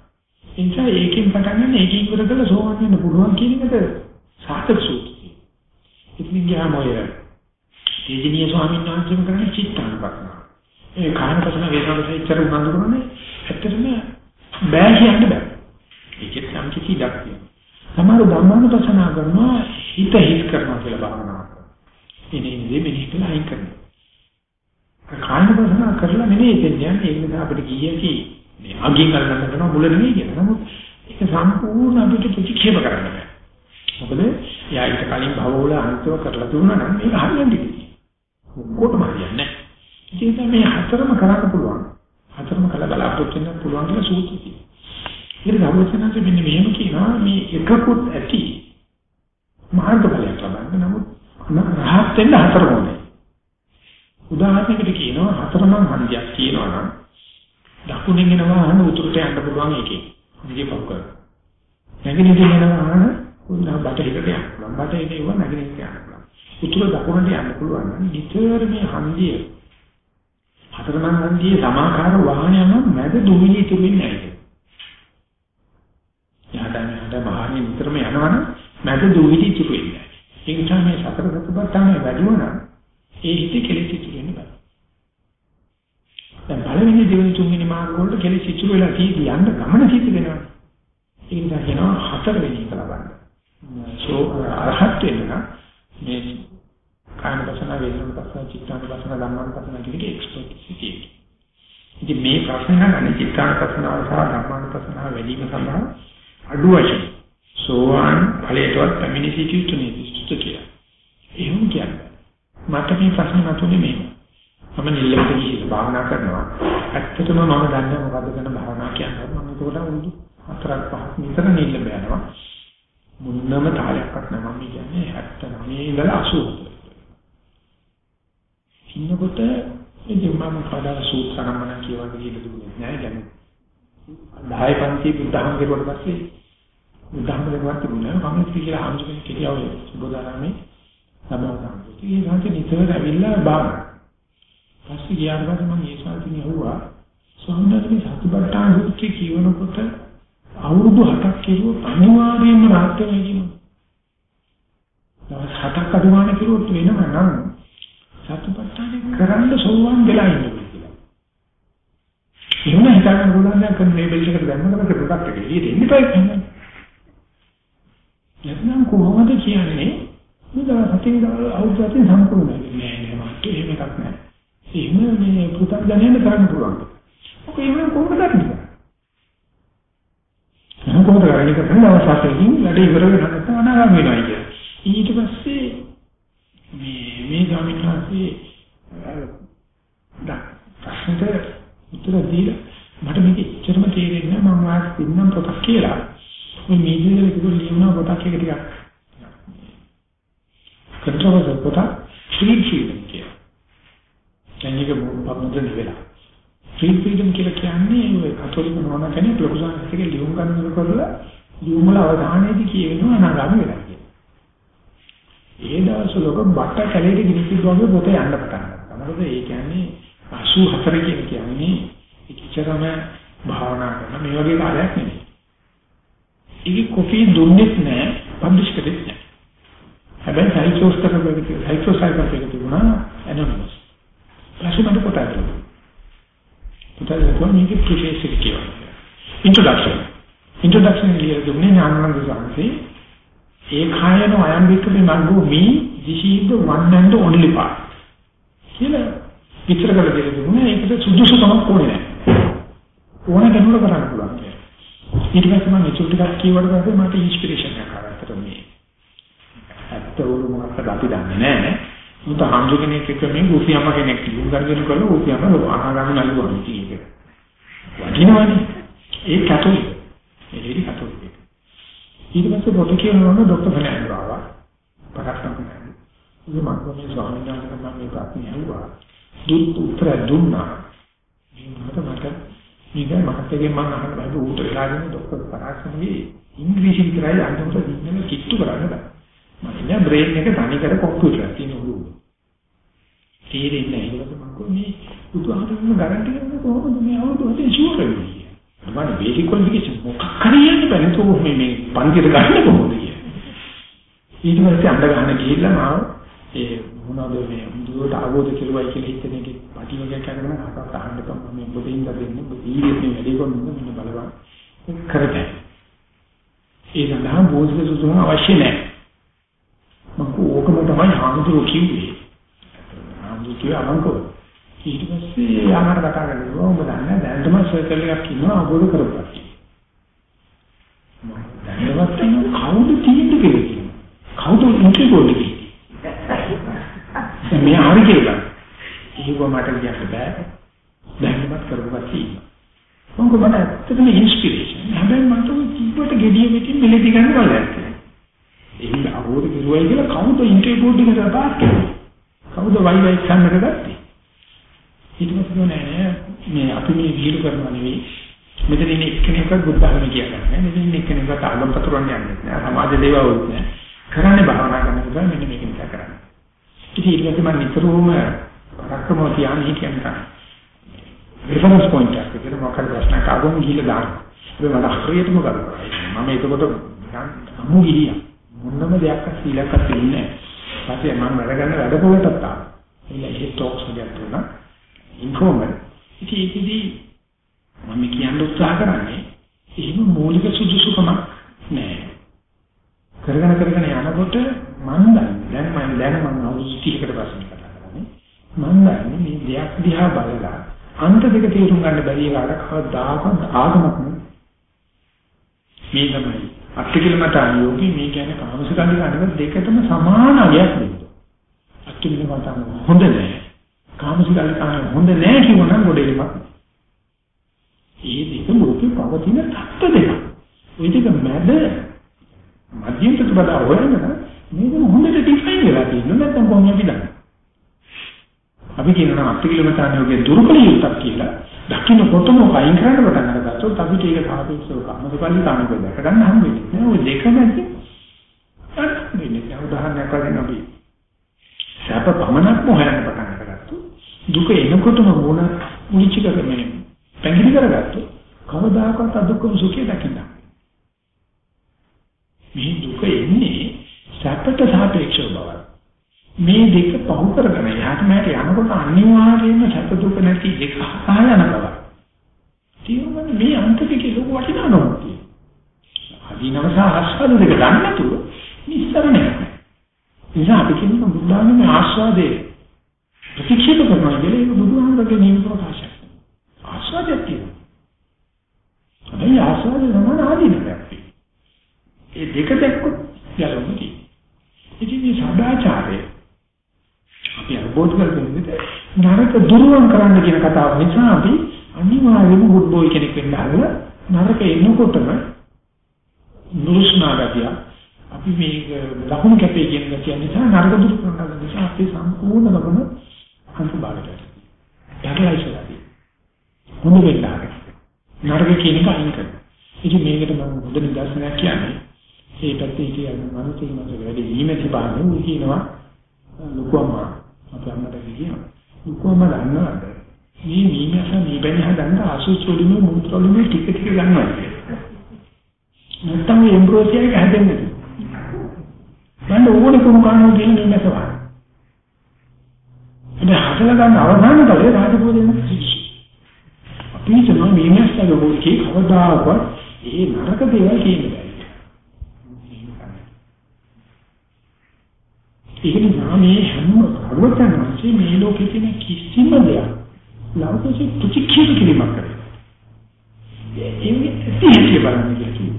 A: ඒ නිසා ඒකෙන් පටන් ගන්න ඒකෙන් ඉවර කරලා සෝවාන් වෙන්න පුළුවන් කියන එකට සාධක සූත්‍රය. ඉතින් ගියාම ඔය තේජනීය ස්වාමීන් වහන්සේම කරන්නේ චිත්තානුපස්සන. ඒ කායනපසන වේදනාවස ඉච්ඡර උනන්දු කරන්නේ ඇත්තටම බෑ කියන්න බෑ. ඒකෙත් සම් කිසි ඉඩක් තියෙනවා. සමහර ධම්මානුපස්සන කරනවා හිත හිස් කරනවා කියලා භාවනාව කරනවා. ඉනේ ඉන්නේ මෙනිස් කියලා අයින් කරනවා. කායනපසන කරලා නෙමෙයි දෙන්නේ. ඒක නිසා අපිට කීයකි මේ අගින් කරන්න කරනවා මුල නෙමෙයි කියලා. නමුත් ඒක සම්පූර්ණ අපිට ප්‍රතික්ෂේප කරන්න බෑ. මොකද එයා ඊට කලින් භවවල අන්තිම කරලා දුන්නා නම් මේක හරියන්නේ ඔක්කොටම හරියන්නේ නැහැ. ඉතින් මේ හතරම කරන්න පුළුවන්. හතරම කළා බලාපොරොත්තු වෙන්න පුළුවන් කියලා සූත්‍රය තියෙනවා. ඒක සම්මතනන්ත මෙන්න මෙහෙම කියනවා මේ එකකුත් ඇති මාර්ගඵලයක් ලබන්න නමුත් රහත් වෙන්න හතරම ඕනේ. උදාහරණයකට කියනවා හතරම හන්දියක් කියනවා නම් දකුණෙන් එන වාහන උතුරට යන්න පුළුවන් එකේ. විදිය පව කර. නැගෙනහිර එන වාහන උන්නා බටහිරට යන්න පුළුවන්. බටහිරට ඒව නැගෙනහිර යන්න පුළුවන්. උතුර දකුණට යන්න පුළුවන් නම් නිතර මේ හන්දිය හතරමං හන්දියේ සමාකාර වාහනය නම් මැද දුමිලි තුමින් නැහැ. යහදන් හද වාහනේ නිතරම යනවනම් මැද දුමිලි තුමින් නැහැ. ඒ නිසා මේ සතර සතිපට්ඨානය වැඩි වුණා ඒ හිතේ කෙලෙස් ඉතුරු වෙන්නේ බෑ. දැන් පළවෙනි දෙවෙනි තුන්වෙනි මාර්ග වලට කෙලෙස් ඉතුරු වෙලා තියෙදි යන්න ගමන සිද්ධ වෙනවා. ඒ නිසා කියනවා හතරවෙනි එක ලබන්න. සෝ අරහත් වෙන්න මේ කායනපසන වේදනපසන චිත්තානපසන ධම්මානපසන කියන එක්ස්පර්ට් සිටියේ. ඉතින් මේ ප්‍රශ්නේ නගන්නේ චිත්තානපසනාව සහ ධම්මානපසනාව වැඩිම සඳහා අඩු වශයෙන් සෝවාන් ඵලයටවත් පැමිණි සිටිය යුතුනේ සුත්ත කියලා. එහෙම කියන්නේ. මට මේ ප්‍රශ්නේ මතුනේ මේ. මම නිල්ලකට ගිහින් භාවනා කරනවා. ඇත්තටම මම දන්නේ මොකද්ද කියන භාවනා කියන්නේ. මම ඒකට උරුදු හතරක් පහක් නිතර නිල්ල බෑනවා. මුන්නම තාලයක්වත් නැහැ මම කියන්නේ 79 ඉඳලා 80. ඉන්නකොට ඉතින් මම කඩා සූත්‍රනමන කියවන්න කියලා දුන්නේ නැහැ දැන් 10 පන්ති බුද්ධහම කෙරුවට පස්සේ බුද්ධහම කෙරුවට තිබුණා මම කියලා හම්සුනේ කියව සුබදාරාමේ සබවතා. ඉතින් ඒ සංකේ නිතර ඇවිල්ලා බාන. පස්සේ ගියාට පස්සේ මම ඒ ශාන්තිය ඇහුවා ස්වාමීන් වහන්සේ සතිපට්ඨාන සූත්‍රය කියවනකොට අවුරුදු 7ක් කෙරුවොත් අනිවාර්යයෙන්ම රහත් වෙනවා කියනවා. දවස් 7ක් අදුමාන කෙරුවොත් වෙනව නම් සතුටපත්තානේ කරන්න සෝවන් වෙලා ඉන්නවා කියලා. එහෙම හිතන්න පුළුවන් නම් කන් මේ බෙල්ට් එකට දැම්මම තමයි ප්‍රොඩක්ට් එක එළියට එන්න බෑ කියන්නේ. නැත්නම් කොහොමද කියන්නේ? මේ දවස් හතේ දවස් අවුරුද්දකින් සම්පූර්ණ නෑ නෑ මට එහෙම එකක් නෑ. එහෙම මේ පුතග්ජනයෙන්ද කරන්න පුළුවන්. ඔක එහෙම කොහොමද කරන්නේ? එහෙනම් කොහොමද කරන්නේ කරන්නේ අවශ්‍යයෙන් වැඩ ඉවර වෙනවා නැත්නම් අනාගම වෙනවා කිය. ඊට පස්සේ මේ මේ ස්වාමීන් වහන්සේ දා ප්‍රශ්නට උත්තර දීලා මට මේක ඉච්චරම තේරෙන්නේ නැහැ මම වාස් පින්නම් පොතක් කියලා. මේ මීඩියාවේ තිබුණ ලියන පොතක් එක ටිකක් කන්ට්‍රෝවර්සල් පොතක් ෆ්‍රී ෆ්‍රීඩම් කියලා. දැන් එක මුද්‍රණය වෙලා. ෆ්‍රී ෆ්‍රීඩම් කියලා කියන්නේ ඔය කතෝලික නෝනා කෙනෙක් ලොකු සංස්කෘතික ලියුම් ගන්න කරලා ලියුම් වල අවධානයේදී කියවෙනවා අනාගාමී වෙලා කියලා. ඒ දවස්වල ඔබ බට්ට කැලේට ගිහින් වගේ පොතේ යන්න පටන් ගන්නවා. මොකද ඒ කියන්නේ 84 කියන කියන්නේ ඉච්චරම භාවනා කරන මේ වගේ කාලයක් නෙමෙයි. ඒක කොපි දුන්නෙත් නෑ පබ්ලිෂ් කරෙත් නෑ. හැබැයි සයිකෝස් කරපුවා කියලා සයිකෝස් සයිකෝස් එක තිබුණා ඇනොනිමස්. ප්‍රශ්නකට කොටා දුන්නා. කොටා දුන්නා මේක ප්‍රොෆෙස් එක කියලා. ඉන්ට්‍රොඩක්ෂන්. ඉන්ට්‍රොඩක්ෂන් කියලා දුන්නේ ඥානানন্দ සාන්ති. ඒකායන අයම් වික්‍රේ මඟෝ මේ this is the one and the only part. කියලා විතර කරලා දෙන්නේ ඒකට සුදුසුකමක් ඕනේ නෑ. ඕන කෙනෙකුට කරන්න පුළුවන්. ඊට පස්සේ මම ඒක ටිකක් කියවට පස්සේ මට ඉන්ස්පිරේෂන් එකක් ආවට මේ ඇත්ත උරු මොකක්ද අපි දන්නේ නැහැ. මුත හම්දු කෙනෙක් එක්ක මේ ගෝසියම්ම කෙනෙක් ඉුම්ගර්ගෙන කළා ගෝසියම්ම අහගන්න නළුවා කියන එක. වටිනවනේ ඒ කැතොලික. ඒකයි කැතොලික. ඊට පස්සේ පොත කියනවා ડોක්ටර් ෆර්නෑන්ඩෝ ආවා පටක් තමයි ඒ මම ස්වාමීන් වහන්සේ මම මේ ප්‍රශ්නේ අහුවා දුක් උත්තර දුන්නා. මේ මට මට ඉතින් මහත්තයගෙන් මම අහන්න බැරි ඌට වෙලාගෙන ડોක්ටර් පරාක්ෂමගේ ඉංග්‍රීසි විතරයි අන්තිමට දිග්නම කිට්ටු කරන්න බෑ. මම ඉන්නේ බ්‍රේන් එක තනි කර කොම්පියුටර් තියෙන උළු. තේරෙන්නේ නැහැ ඒකට මම කොහොමද බුදුහාමුදුරුවෝ ගරන්ටි කරන්නේ කොහොමද මේ අවුරුදු හතේ ෂුවර් වෙන්නේ? මම බේසික් ක්වොලිෆිකේෂන් මොකක් කරියන්නේ බැලුම් තෝ මේ මේ පන්තියට ගන්න කොහොමද කියන්නේ. ඊට පස්සේ අඬ ගන්න ගිහිල්ලා මාව ඒ මොනවද මේ දුරට අවබෝධ කෙරුවයි කියලා හිතන එක පටි වගේ කරගෙන අහකට අහන්න තමයි මේ පොතින් දෙන්නේ ඊයේ මේ වැඩි කොන්නේ මෙන්න බලවා කරතේ. ඒ සඳහා බෝධික සුසුම අවශ්‍ය නැහැ. මම ඕකම තමයි ආමුදුර කිව්වේ. ආමුදුර කිව්වේ අනංකෝ. ඊට පස්සේ ආහාර කතා කරනවා ඔබ දන්නේ දැන් තමයි සර්කල් එකක් ඉන්නවා අවබෝධ කරගන්න. මම දැනවත් කවුද තියෙන්නේ කියලා. කවුද මුකේ කොල්ලේ මේ හරි කියලා. ඒක මට කියන්න බෑ. දැනවත් කරගුවා තියෙනවා. මොකද මට ඇත්තටම ඉන්ස්පිරේෂන්. හැබැයි මට ජීවිත ගෙඩිය මෙතින් මෙලෙදි ගන්න බලයක්. ඒක අවබෝධ කරුවයි කියලා කවුද ඉන්ටර්වියු බෝඩ් එකට පාස් කරන්නේ? කවුද වයි වයි කන්නක ගත්තේ? ඊට පස්සේ නෑ මේ අපි මේ විහිළු කරනවා නෙවෙයි. මෙතන ඉන්නේ එක්කෙනෙක්වත් බුද්ධ ධර්ම කියන්නේ. මෙතන ඉන්නේ එක්කෙනෙක්වත් ආගම් පතුරවන්නේ නැහැ. සමාජ දේවල් නැහැ. කරන්නේ භාවනා කරනකොට මෙන්න මේක නිසා කරන්නේ. ඉතින් ඊට පස්සේ මම නිතරම පරක්කම තියාන්නේ කියන්නේ රෙෆරන්ස් පොයින්ට් එකක් විදිහට මොකක්ද ප්‍රශ්නයක් අගොන් ගිහිල්ලා දානවා. ඒක මට හරියටම කරනවා. මම ඒකකොට අමු ගිහියා මොනම දෙයක් සීලයක් තින්නේ නැහැ. ඊපස්සේ මම වැඩ ගන්න වැඩ පොලටත් ආවා. එilla ඒ ටොක්ස් වලින් තුන ඉන්ෆෝමල්. ඉතින් ඒකදී මම කියන්න උත්සාහ කරන්නේ එහෙම මූලික සුදුසුකමක් නැහැ. කරගෙන කරගෙන යනකොට මම දැන් මම දැන් මම අවුරුදු 30කට පස්සේ කතා කරන්නේ. මම දැන් මේ දෙයක් දිහා බලලා අන්ත දෙක තේරුම් ගන්න බැරි එකට කවදාකවත් ආගමක් මේ තමයි අත්කිලමට අයෝගී මේ කියන්නේ කාමසකන්ධ ගන්න දෙකටම සමාන අගයක් දෙන්න අත්කිලමට හොඳ නැහැ කාමසකන්ධ ගන්න හොඳ නැහැ කියනවා ගොඩේම. ඒ දෙක ලෝකේ පවතින තත්ත්ව දෙක. ওই දෙක මැද මධ්‍යම ප්‍රතිපදාව හොයන්න මේක හොඳට ඩිෆයින් වෙලා තියෙනවා නැත්නම් කොහොමද අපි දන්නේ? අපි කියනවා අත්කිලමතාණියෝගේ දුර්බල යුක්තක් කියලා. දකින්නකොටම වයින් කරන්න පටන් අරගත්තොත් අපිට ඒක සාපේක්ෂව කාමසුකල්ලි කාමකෝ දැක ගන්න හම් වෙන්නේ නෑ ඔය දෙක නැති. අන්නේ උදාහරණයක් වශයෙන් අපි සැප පමණක්ම හොයන්න පටන් අරගත්තොත් දුක එනකොටම මොන මුලිච්ච කරන්නේ පැහැදිලි කරගත්තොත් කවදාකවත් අදුක්කම සුඛය දකින්න. මේ දුක එන්නේ සැපට සාපේක්ෂව බවයි. මේ දෙක පහු කරගෙන යහට මට යනකොට අනිවාර්යයෙන්ම සැප දුක නැති දෙක හා යන බව. තියෙන්නේ මේ අන්තිකේ ලොකු වටිනාකමක් තියෙනවා. අදීනව සහ ආස්වාද දෙක ගන්න නැතුව නිස්සරණයක්. නිසා අපි කියනවා බුද්ධාගමේ ආස්වාදයේ ප්‍රතික්ෂේප කරනවා කියන්නේ ඒක බුදුහාමරගේ නියම ප්‍රකාශයක්. ආස්වාදයක් තියෙනවා. හැබැයි ආස්වාද සමාන ආදීනයක්. ඒ දෙක දැක්කොත් යලොමුයි. ඉතින් මේ සදාචාරය අපි අවබෝධ කරගන්න නරක දුරුවන් කරන්න කියන කතාව නිසා අපි අනිවාර්යයෙන්ම ගුඩ් බෝයි කෙනෙක් වෙන්න හදලා නරක එනකොටම නුරුස්නාගතිය අපි මේ ලකුණු කැපේ කියන ගතිය නිසා නරක දුරු කරන නිසා අපි සම්පූර්ණවම අන්තභාගයට. පැරලයිස්ලාදී. හොඳ වෙලාවට. නරක කියන එක අයින් කරනවා. ඉතින් මේකට මම හොඳ නිදර්ශනයක් කියන්නේ. ඒ පැත්තේ කියන මනසේ මත වැඩි වීම තිබානේ උන් කියනවා ලොකු අම්මා අපේ අම්මට කියනවා. ලොකු අම්මා දන්නවද? මේ මීමස මීබැනි හදන්න ආසුචුලිම මුත්‍රාලිම ටික ටික ගන්නවා කියලා. නැත්තම් මේ එම්බ්‍රෝසියා එක හැදෙන්නේ නැහැ. මම ඕනේ කොහොම කරනවද කියන මීමස වහන. ඉතින් හදලා ගන්න අවධානය බලේ රාජපුරේ සිසු. අපි හිතනවා මීමසගේ බෝලකේ කවදාකවත් ඒ නරක දේවල් කියන්නේ නැහැ. ඒක නිසා මේ හැම භගවතන්සේ මේ ලෝකේ තියෙන කිසිම දෙයක් ලෞකික ප්‍රතික්ෂේප කිරීමක් කරන්නේ. ඒ ඉතිහාසය බලන්න කියන්නේ.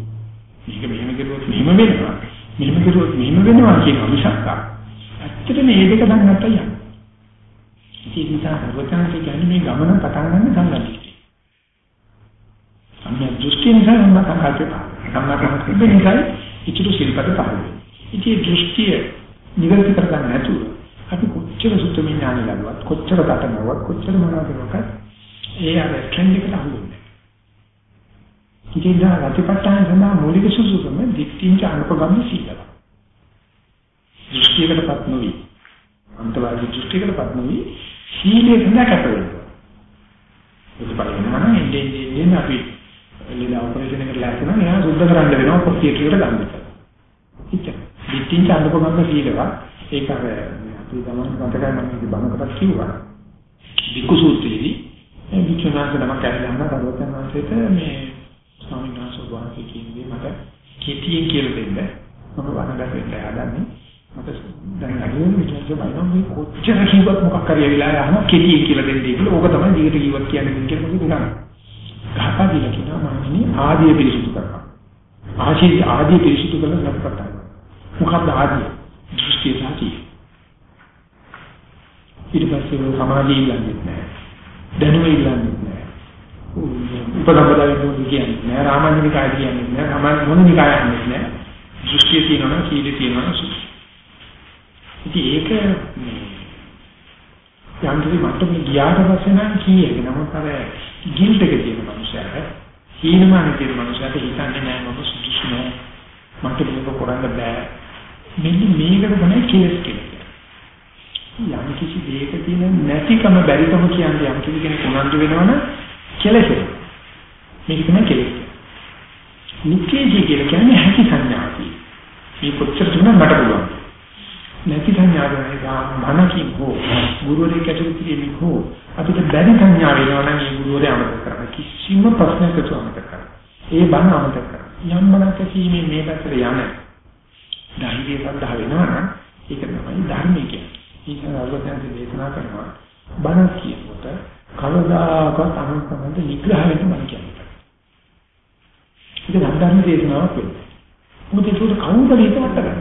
A: මේක මෙහෙම කරුවොත් මෙහෙම වෙනවා. මෙහෙම කරුවොත් මෙහෙම වෙනවා කියන අවිශක්ක. ඇත්තට මේ දෙක දැන් නැත්තම් යන්න. ඒක නිසා භගවතන්සේ කියන්නේ මේ ගමන පටන් ගන්න සංගතිය. සම්‍යක් දෘෂ්ටි නිසා නම් සංකල්පය. සම්මාකම් නිසා ඉතුරු සිල්පද පහළ. ඉතින් දෘෂ්ටිය නිවැරදි කරගන්න නැතුව අපි කොච්චර සුත්තම ඥාන ලැබුවත් කොච්චර දතනවත් කොච්චර මොනවද කරත් ඒ අර ට්‍රෙන්ඩ් එකට අහුවෙන්නේ. ඉතින් දා රතිපට්ඨාන සඳහා මූලික සුසුකම දික්තිංච අනුපගම්ම සීලව. දෘෂ්ටියකටපත් නොවි. අන්තවාදී දෘෂ්ටියකටපත් නොවි සීලය සඳහා කැප වෙනවා. ඒක බලනවා නම් ඉන්නේ ඉන්නේ අපි ලීලා ඔපරේෂන් එකට ලැස්සන නෑ සුද්ධ කරන්න වෙනවා කොටියට ගන්න. ඉතින් දිට්ඨිං චන්දපගම්ම සීලවා ඒක අර අපි ගමන් මතකයි මම ඉතින් බණකට කිව්වා. වික්කු සූත්‍රයේදී? මේ විචුනාංශ නම කැලලන්න කරුවතන් වහන්සේට මේ ස්වාමීන් වහන්සේ වහන්සේ කියන්නේ මට කෙටියෙන් කියලා දෙන්න. මම වණගත වෙන්න හදන්නේ. මට දැන් අදින විචාරය බලනවා මේ කොච්චර කිව්වත් මොකක් හරි ඇවිල්ලා යනවා කෙටියෙන් කියලා දෙන්නේ කියලා. ඕක තමයි දිගට කිව්වත් කියන්නේ කියලා මොකද උනන්නේ ගහපා දීලා කියනවා මම ආදී පිරිසුදු කරනවා. ආශී ආදී පිරිසුදු කරලා සත්‍යපත්තා මොකක්ද ආදී? දෘෂ්ටි සාති ඊට පස්සේ සමාධිය ඉල්ලන්නේ නැහැ. දැනුම ඉල්ලන්නේ නැහැ. උපදවදා කියන්නේ නැහැ. රාමඤ්ඤික කාය කියන්නේ නැහැ. රාමඤ්ඤ මොන නිකාය කියන්නේ නැහැ. දෘෂ්ටිය තියෙනවා නම් සීලය තියෙනවා නම් සුසු ඉතින් ඒක මේ යන්ත්‍රි මට්ටමේ ගියාට පස්සේ නම් කීයක නමුත් අර ගිල්ට් එක තියෙන මනුස්සයර හීනමාන තියෙන මනුස්සයට හිතන්නේ නැහැ මොකද සුදුසු නෑ. මට මේක කරන්න බෑ. මෙන්න මේකට තමයි කෙලස් කියන්නේ. යම් කිසි දෙයක තියෙන නැතිකම බැරිකම කියන්නේ යම් කිසි කෙනෙක් උනන්දු වෙනවනම් කෙලෙස. මේක තමයි කෙලෙස්. නිකේජී කියලා කියන්නේ හැකි සංඥාවයි. මේ කොච්චර තුන මට පුළුවන්. නැති සංඥාවයි මනකින් හෝ ගුරුවරයෙක් ඇතුළු කිරීමෙන් හෝ අපිට බැරි සංඥා වෙනවා නම් ඒ ගුරුවරයා අමතක කරන්න කිසිම ප්‍රශ්නයකට අමතක කරන්න. ඒ බණ අමතක කරන්න. යම් මනක කීමේ මේ පැත්තට යන්නේ ධෛර්යය සඳහා වෙනවා නම් ඒක තමයි ධර්මය කියන්නේ. ඒක අවබෝධයෙන් දේශනා කරනවා. බණ කියනකොට කවදාකවත් අනුසමන්ත නිග්‍රහ වෙන්න මම කියන්නේ. ඒක ධර්ම දේශනාවක් වෙන්නේ. මොකද ඒක කවුරුද හිතවට ගන්න.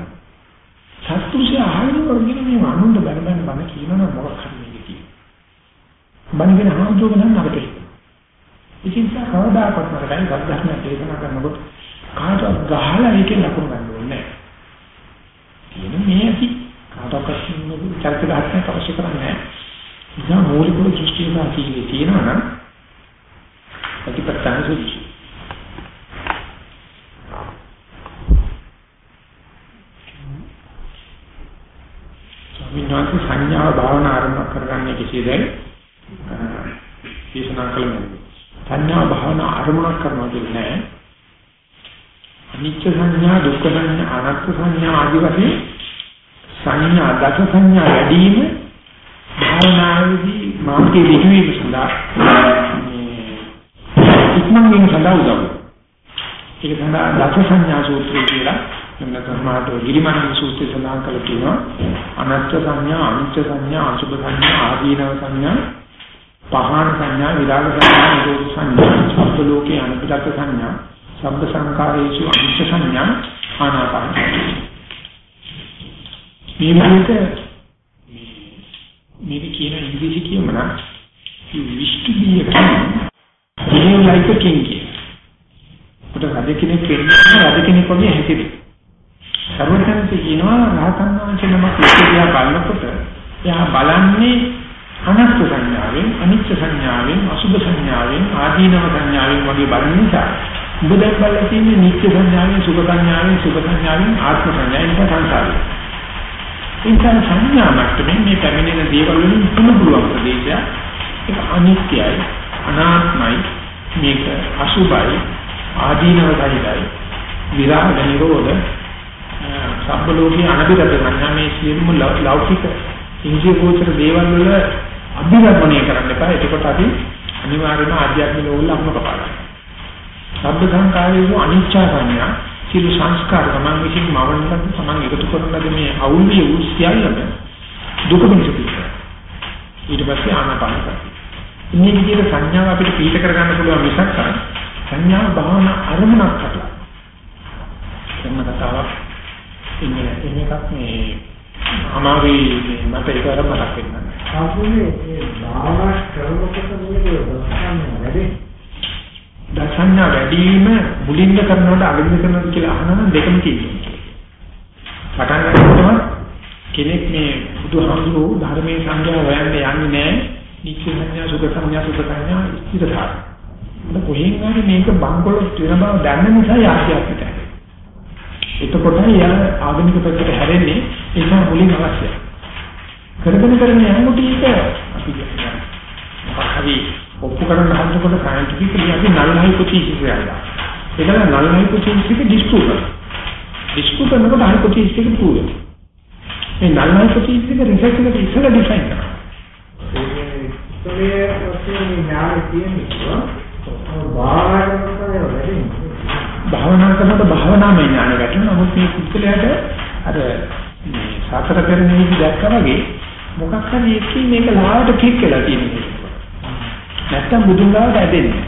A: සත්පුරුෂය ආයෙත් වර්ගින මේ අනුන්ට බැන බැන බණ කියනවා මොකක් හරි මේක කියනවා. බණ කියන හාමුදුරුවෝ නම් නරකයි. ඉතින් කවදාකවත් නරකයි ධර්ම දේශනා කරනකොට කාටවත් ගහලා ඒකෙන් ලකුණු ගන්න ඕනේ නැහැ. කියන මේ ඇති කාටවත් චරිත ගහන්නට අවශ්‍ය කරන්නේ නැහැ. ඉතින් මූලික දෘෂ්ටිය සාකීලේ තියෙනවා නම් ප්‍රතිපත්තන සුචි. ස්වාමීන් සංඥාව භාවනා ආරම්භ කරගන්නේ කෙසේද? දේශනා කළේ. සංඥා භාවනා ආරම්භ කරනවා කියන්නේ අනිච්ච සංඥා දුක්ඛ සංඥා අනාත්ම සංඥා ආදී වශයෙන් සංඥා දස සංඥා වැඩිම භාවනාවේදී මාර්ගයේ දිගවීම සඳහා ඉක්මන් වීම සඳහා උදව් වෙනවා. ඒක සඳහා දස සංඥා සූත්‍රය කියලා එන්න ධර්මාට ගිරිමානන්ද සූත්‍රය සඳහන් කරලා තියෙනවා අනත්ත් සංඥා අනිත්‍ය සංඥා අසුභ සංඥා ආදීනව සංඥා පහාන සංඥා විරාග සංඥා නිරෝධ සංඥා සබ්බ ලෝකේ අනිත්‍යක සංඥා සබ්බ සංකාරේසු අනිත්‍ය සංඥා ආනාපාන මේ විදිහට මේක කියන ඉංග්‍රීසි කියමන you wish to be a king behave like a king කියන. ඔතන රජ කෙනෙක් වෙන්න රජ කෙනෙක් වගේ හැදෙන්න. සර්වඥාන්සේ කියනවා රහතන් වහන්සේ නමක් ලෝකයා බලනකොට එයා බලන්නේ අනත්ත් සංඥාවෙන් අනිත්‍ය සංඥාවෙන් අසුභ සංඥාවෙන් ආදීනව සංඥාවෙන් වගේ බලන නිසා ඔබ දැන් බලලා තියෙන්නේ නිත්‍ය සංඥාවෙන් සුභ සංඥාවෙන් සුභ සංඥාවෙන් ආත්ම සංඥාවෙන් සංසාරය. ඉන්සන් සංඥා මට්ටමින් මේ පැමිණෙන දේවල් වලින් තුන පුළුවන් ප්‍රදේශය ඒක අනිත්‍යයි අනාත්මයි මේක අසුභයි ආදීනව සහිතයි විරාග නිරෝධ සබ්බ ලෝකේ අනබිරත සංඥා මේ සියලුම ලෞකික ඉන්ද්‍රිය ගෝචර දේවල් වල අභිරමණය කරන්න එපා. එතකොට අපි අනිවාර්යයෙන්ම ආධ්‍යාත්මික ඕල් අම්ම කපාලා සබ්බ සංකාරයේ අනිච්චා සංඥා සියලු සංස්කාර තමන් විසින් මවන්නත් තමන් එකතු කරනද මේ අවුල්විය වූ සියල්ලම දුක මිසක ඊට පස්සේ ආනාපාන කරනවා. මේ විදිහට සංඥාව අපිට පීඩ කරගන්න පුළුවන් මිසක් සංඥාව භාවනා අරමුණක් කරලා. එන්න කතාවක් ඉන්නේ එන එකක් මේ අමාරුයි මට ඒක අර මතක් වෙනවා.
C: සාමාන්‍යයෙන් මේ භාවනා කරනකොට මේක දස්සන්නේ වැඩි
A: දසඤ්ඤා වැඩිම මුලින්ම කරනකොට අගින්ද කරනකොට කියලා අහනවා දෙකම තියෙනවා. පටන් ගන්නකොට කෙනෙක් මේ බුදුහාමුදුරුවෝ ධර්මයේ සංඥා හොයන්න යන්නේ නැහැ. නිත්‍ය සංඥා සුඛ සංඥා සුඛ සංඥා ඉතිරතාව. ඒක කොහෙන් හරි මේක බංකොලොත් වෙන බව දන්න නිසා යාක්‍යයක් නැහැ. එතකොට යා ආගමික පැත්තට හැරෙන්නේ ඒක මුලින් අවශ්‍යයි. කරගෙන කරගෙන යනකොට ඒක අපි කියනවා. ඔප්පු කරන්න හදනකොට සයන්ටිෆිකලි අපි null hypothesis එකක්. ඒක null hypothesis එක disprove කරනවා. disprove කරනකොට hypothesis එක prove වෙනවා. මේ null hypothesis එක research එකට ඉස්සෙල්ලා define කරනවා.
C: ඒ. භාවනා කරනකොට
A: භාවනාමය ඥාන වැටෙනවා. නමුත් මේ කුත්තලයට අර මේ සතර කරන විදිහ දැක්කා වගේ මොකක් හරි එකකින් මේක ලාවට කික් වෙලා තියෙනවා. නැත්තම් බුදුන් ගාවට ඇදෙන්නේ.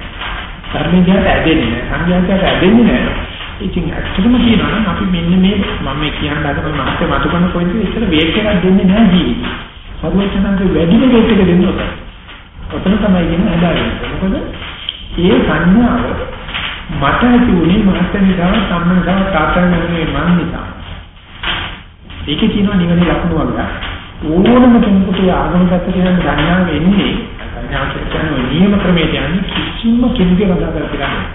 A: ධර්මඥයාට ඇදෙන්නේ නැහැ. සංඥාට ඇදෙන්නේ නැහැ. ඉතින් ඇත්තටම කියනවා නම් අපි මෙන්න මේ මම මේ කියන්න හදන මාත්‍ය මතු කරන පොයින්ට් එක ඉස්සර වේට් එකක් දෙන්නේ නැහැ ජීවිතේ. සර්වඥාන්සේ වැඩිම වේට් එක දෙන්න ඕනේ. ඔතන තමයි කියන්නේ හදාගන්නේ. මොකද ඒ සංඥාව මට ඇති උනේ මාත්‍ය නිසා සම්මන් නිසා තාත්තන් නෙමෙයි මන් නිසා. ඒකේ කියනවා නිවන ලක්ෂණ වගේ. ඕනම කෙනෙකුට ආගමගත කියන සංඥාව එන්නේ සංඥා කියන්නේ නියම ක්‍රමයට යන්නේ කිසිම කෙනෙකුගේ වදා කරලා නැහැ.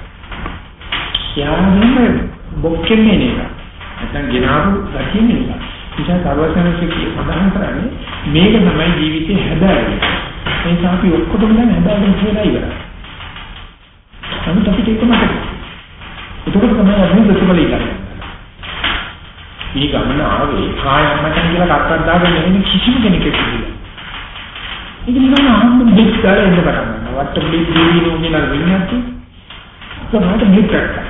A: යාමෙම බොක්කෙන්නේ නේද? නැත්නම් ගෙනාවු දකින්නේ නේද? ඉතින් සර්වඥාන්සේ සඳහන් කරන්නේ මේක තමයි ජීවිතේ හැබෑයි. ඒ නිසා අපි ඔක්කොටම දැන් හැබෑගෙන කියලා ඉවරයි. නමුත් අපිට ඒක මතකයි. ඒක තමයි අපි ප්‍රතිඵල ඉල්ලන්නේ. මේ ගමන ආවේ කායම්මතන් කියලා කක්කක් දාගෙන ඉන්නේ කිසිම කෙනෙක් එක්ක ඒක අහන්න බික් කරලා එන්න පටන් ගන්නවා. වට බික් දීනෝ කියලා වෙන්නේ කොහොමද බික් කරන්නේ?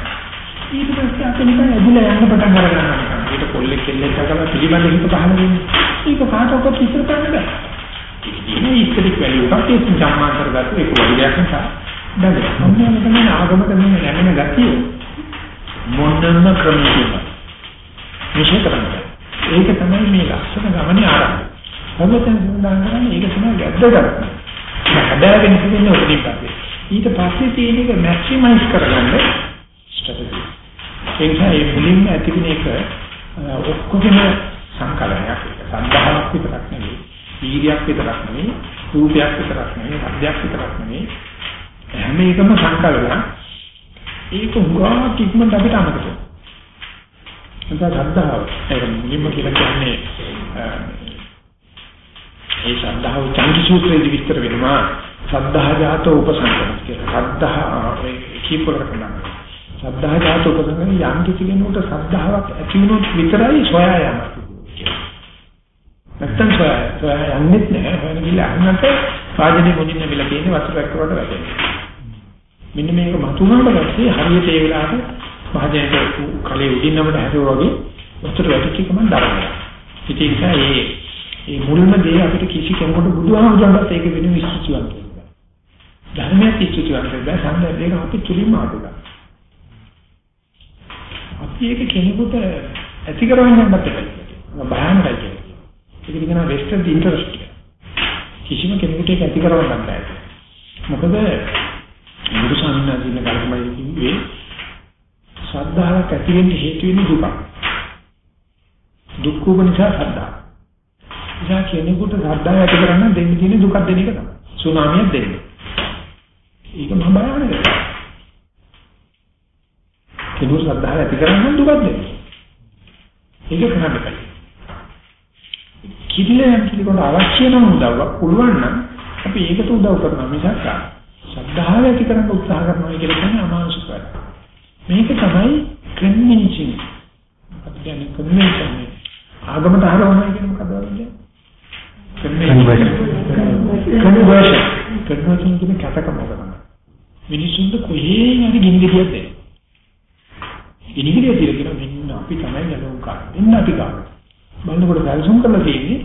A: ඊට පස්සේ අපි නිකන් ඇදලා යන්න පටන් ගන්නවා. ඒක කොල්ලෙක් කෙල්ලෙක් අකලා පිළිබඳ හිත පහළ වෙන්නේ. ඒක කාටවත් ඉස්සර කරන්න බෑ. ඉතින් ඉස්සරික් වැලිය එකක් ඒ සම්මාන කරගත්තු ඒක වලියක් නිසා. දැන් මොනවා තමයි ආගමක මේ නැමෙන ගතිය මොන්නම ක්‍රමයකින් විශේෂ කරන්නේ. ඒක තමයි මේ ලක්ෂණ ගමනේ ආරම්භය. සර්වතන් සඳහන් කරන්නේ ඒක තමයි ගැද්දගන්න. හැබැයි ඉන්නේ ඔතනින් පස්සේ. ඊට පස්සේ තියෙන එක මැක්සිමයිස් කරගන්න ස්ට්‍රැටජි. ඒ නිසා මේ මුලින්ම ඇතිවෙන එක ඔක්කොගේම සංකලනයක් සම්බාහයක් විතරක් නෙවෙයි. වීර්යයක් විතරක් නෙවෙයි, රූපයක් විතරක් නෙවෙයි, හදයක් විතරක් නෙවෙයි. හැම එකම සංකලනයක්. ඒක උගා කික්මන්ට අපිට අමතක වෙනවා. එතන ශ්‍රද්ධාව ඒක මුලින්ම කියලා කියන්නේ ඒ ශ්‍රද්ධාව චන්දි සූත්‍රයේදී විස්තර වෙනවා ශ්‍රද්ධා ජාත උපසංකම කියලා. ශ්‍රද්ධා කීපවර කරනවා. ශ්‍රද්ධා ජාත උපසංකම යම් කිසි කෙනෙකුට ශ්‍රද්ධාවක් ඇති වුණොත් විතරයි සොයා යනවා. නැත්තම් සොයා සොයා යන්නේ නැහැ. හොයන ගිහලා අන්නත වාජනේ මුදින්න විල කියන්නේ වතුර වැක්කවට වැටෙනවා. මෙන්න මේක මතුනට පස්සේ හරියට ඒ වෙලාවට වාජනේට කලේ උදින්නමට හැරුවා වගේ උත්තර වැටිච්ච ගමන් දරනවා. ඉතින් ඒක ඒ ඒ මුල්ම දේ අපිට කිසි කෙනෙකුට බුදුහාමුදුරන්ට ඒක වෙන විශ්වාසයක් නෑ. ධර්මයක් ඉච්ඡුතුවක් නෑ. සම්බන්ධයෙන් අපි තුලින්ම ආපුවා. අපි ඒක කෙනෙකුට ඇති කරවන්න යන්නත් බැහැ. භයානකයි කියන්නේ. ඒක කියනවා වෙස්ටර්න් ඉන්ටරෙස්ට්. කිසිම කෙනෙකුට ඒක ඇති කරවන්න බෑ. මොකද බුදු සාමිනාදීන කල්පමයි කිව්වේ ශ්‍රද්ධාවක් ඇති වෙන්න හේතු වෙන්නේ දුක. දුක්ඛ නිසා ශ්‍රද්ධාව. ඉතින් කෙනෙකුට ශ්‍රද්ධාව ඇති කරන්න දෙන්න තියෙන දුකක් දෙන එක තමයි. සුනාමියක් දෙන්න. ඒක මම බයවන්නේ. කෙනෙකුට ශ්‍රද්ධාව ඇති කරන්න දුකක් දෙන්න. ඒක කරන්න බෑ. කිරිලෙන් කිරිකොට අවශ්‍ය නම් උදව්වක් පුළුවන් නම් අපි ඒකට උදව් කරනවා මිසක් ශ්‍රද්ධාව ඇති කරන්න උත්සාහ කරනවා කියලා කියන්නේ අමානුෂික වැඩ. මේක තමයි කන්වින්සිං. අපි කියන්නේ කන්වින්සිං. ආගමට හරවනවා කියන්නේ මොකද කියන්නේ? කන්වර්ෂන්. කන්වර්ෂන්. කන්වර්ෂන් කියන්නේ කැතකම තමයි. මිනිසුන්ට කොහේ දෙන්න. ගිනිගිරිය දිර කියන මෙන්න අපි තමයි යනවා කාරණා. එන්න අපි කාරණා. බලනකොට වැල්සුම් කරලා තියෙන්නේ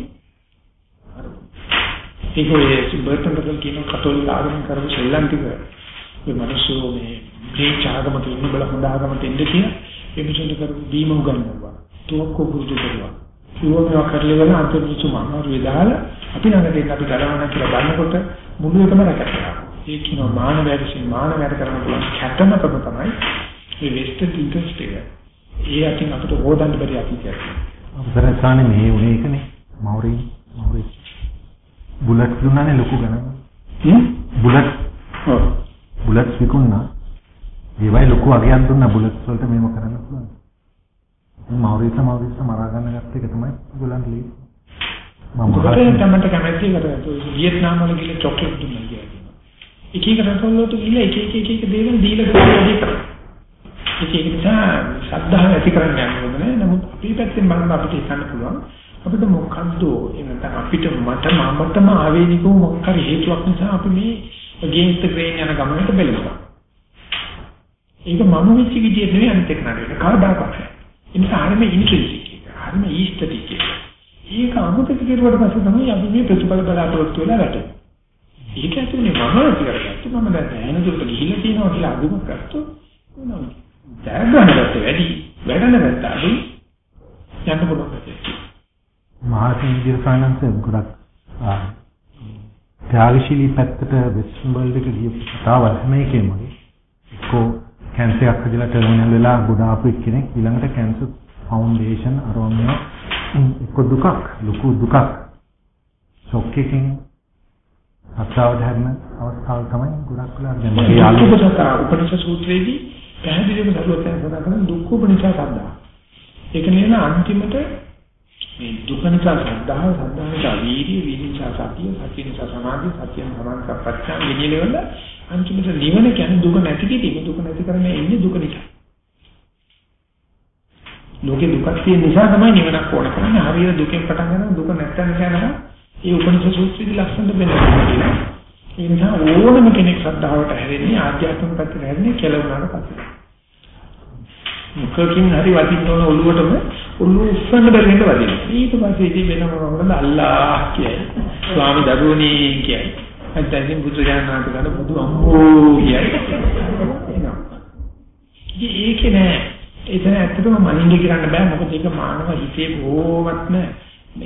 A: ඒක ඔය බර්ටන් රසල් කියන කතෝලික ආගම කරපු ශ්‍රී ලාංකික මේ මිනිස්සු මේ ග්‍රීක ආගමක ඉන්න බල හොඳ ආගමකට එන්න කියලා ඒ මිනිස්සුන්ට කරපු දීම උගන්වනවා තෝක්කෝ පුරුදු කරනවා ඊවම කරලවල අන්තිමට මහාරු විදාලා අපි ළඟට එන්න අපි ගලවන්න කියලා බලනකොට මුළු එකම රැකගන්නවා ඒ කියන මානවය විසින් මානවයට කරන පුළුවන් කැතමකම තමයි මේ වෙස්ට් ඉන්ටරෙස්ට් එක ඒ අතින් අපිට හොදන්න බැරි අපි කියන්නේ
B: අපතර ස්ථානේ මේ උනේ ඒකනේ. මෞරි මෞරි. බුලට් දුන්නානේ ලොකු ගණන්.
A: හ්ම්?
B: බුලට්.
A: ඔව්.
B: බුලට් විකුණා. ඒවයි ලොකු අගයක් දුන්නා බුලට් වලට මේව කරන්න පුළුවන්. මෞරිස මෞරිස මරා ගන්න ගත්ත එක තමයි ඒගොල්ලන්ට ලී. මම
A: මොකද තමයි කැමැති කරා වියට්නාම් වල ගිහලා චොක්ලට් දුන්නා කියන්නේ. එක එක රටවල් වලට ගිහලා එක එක එක එක දේවල් දීලා කරලා ඒක නිසා ශ්‍රද්ධාව ඇති කරන්න යන්න ඕනේ. නමුත් අපි පැත්තෙන් බලන අපිට හිතන්න පුළුවන් අපිට මොකද්ද එනත අපිට මට මමටම ආවේනිකව මොකක් හරි හේතුවක් නිසා අපි මේ the grain යන ගමනට බැලුවා. ඒක මම වෙච්ච විදියට නෙවෙයි අනිත් එක නේද? කවදාකවත්. ඒ නිසා හරිම ඉන්ට්‍රින්සික් එක. හරිම ඊස්තටික් එක. ඒක අමුතක කිරුවට පස්සේ තමයි අපි මේ ප්‍රතිඵල බලාපොරොත්තු වෙලා වැටෙන්නේ. ඒක ඇතුලේ මම ඇති කරගත්තා. මම දැන් දැන දුරට ගිහිල්ලා තියෙනවා කියලා අඳුම ගත්තොත් මොනවද? ජයග්‍රහණයට වැඩි වැඩන නැත්නම් අඩු යන්න පුළුවන්.
B: මහාසිංහගේ ෆයිනන්ස් ගොඩක් ත්‍යාගශීලී පැත්තට වෙස්ටර්න් වර්ල්ඩ් එක ගිය කතාවල් හැම එකෙම වගේ එක්කෝ කැන්සර් එකක් හදලා ටර්මිනල් වෙලා ගොඩාපු එක්කෙනෙක් ඊළඟට කැන්සර් ෆවුන්ඩේෂන් අරෝමිය එක්ක දුකක් ලොකු දුකක් ෂොක් එකකින් අත්තාවට හැරෙන අවස්ථාව තමයි ගොඩක් වෙලා දැන් මගේ
A: යාළුවෝ උපනිෂද් සූත්‍රයේදී පැහැදිලිවම දරුවත් යන සඳහන් කරන දුක්ඛ උපනිෂද් සද්දා ඒක නේන අන්තිමට මේ දුක නිසා ශ්‍රද්ධාව, ශ්‍රද්ධාව නිසා වීර්ය, වීර්ය නිසා සතිය, සතිය නිසා සමාධිය, සතියෙන් සමාධි ප්‍රත්‍යාව ගෙනියලවල අන්තිමට නිවන කියන්නේ දුක නැති කිරීම, දුක නැති කරන්නේ ඉන්නේ දුක නිසා. ලෝකේ දුකක් තියෙන නිසා තමයි නිවනක් ඕන කරන්නේ. හරියට දුකෙන් පටන් ගන්න දුක නැත්තන් කියනවා. ඒ උපනිෂද් සූත්‍රයේ ලක්ෂණ දෙන්නවා. ඒ නිසා ඕනම කෙනෙක් ශ්‍රද්ධාවට හැරෙන්නේ ආධ්‍යාත්මික පැත්තට හැරෙන්නේ කියලා උනාට පස්සේ. මුඛකින් හරි වදින්න ඕන ඔළුවටම ඔළුව උස්සන්න බැරි වෙන්න වදින. ඊට පස්සේ ඉතින් වෙන මොනවද අල්ලාහ් කියයි. ස්වාමි දරුවනේ කියයි. නැත්නම් බුදු දහමකට ගන්න බුදු අම්මෝ කියයි. ඒකේ නෑ. එතන ඇත්තටම මනින්න කියන්න බෑ මොකද ඒක මානව හිතේ බොහොමත්ම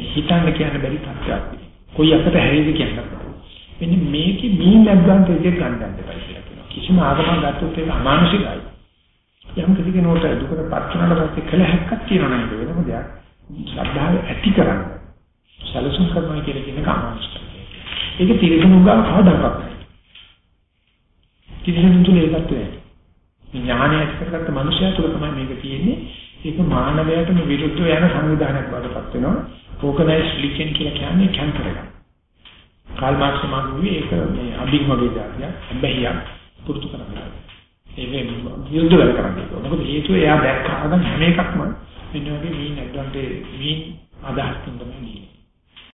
A: හිතන්න කියන්න බැරි තත්ත්වයක්. කොයි අකට හැරෙයිද කියන්න බෑ. මෙන්න මේකේ මීන් ඇඩ්වාන්ටේජ් එක ගන්න ගන්න බෑ කියලා කියනවා. කිසිම ආගමක් ගත්තොත් ඒක අමානුෂිකයි. යම් කිසි කෙනෙකුට දුකට පත් වුණාට පස්සේ කල හැක්කක් තියෙනවා නේද වෙනම දෙයක්. ශ්‍රද්ධාව ඇති කරන්න. සැලසුම් කරනවා කියන එක අමාරුයි. ඒක තිරසනුගා කවදාවත් නැහැ. තිරසනුන් තුල ඒකත් නැහැ. ඥානය ඇති කරගත්ත මනුෂ්‍යයා තුල තමයි මේක තියෙන්නේ. ඒක මානවයාටම විරුද්ධව යන සංවිධානයක් වඩපත් වෙනවා. ඕකනයිස් ලිකෙන් කියලා කියන්නේ කැන්සර් එකක්. කාල් මාක්ස් මාගුවේ ඒක මේ අභිගම වගේ જાතියක්. හැබැයි පුරුදු කරනවා. ඒක විරුද්ධ වැඩ කරන්නේ. මොකද හේතුව එයා දැක්ක ආගම් හැම එකක්ම මෙන්න වගේ මීන් ඇඩ්වාන්ටේජ් මීන් අදහස් තුන තමයි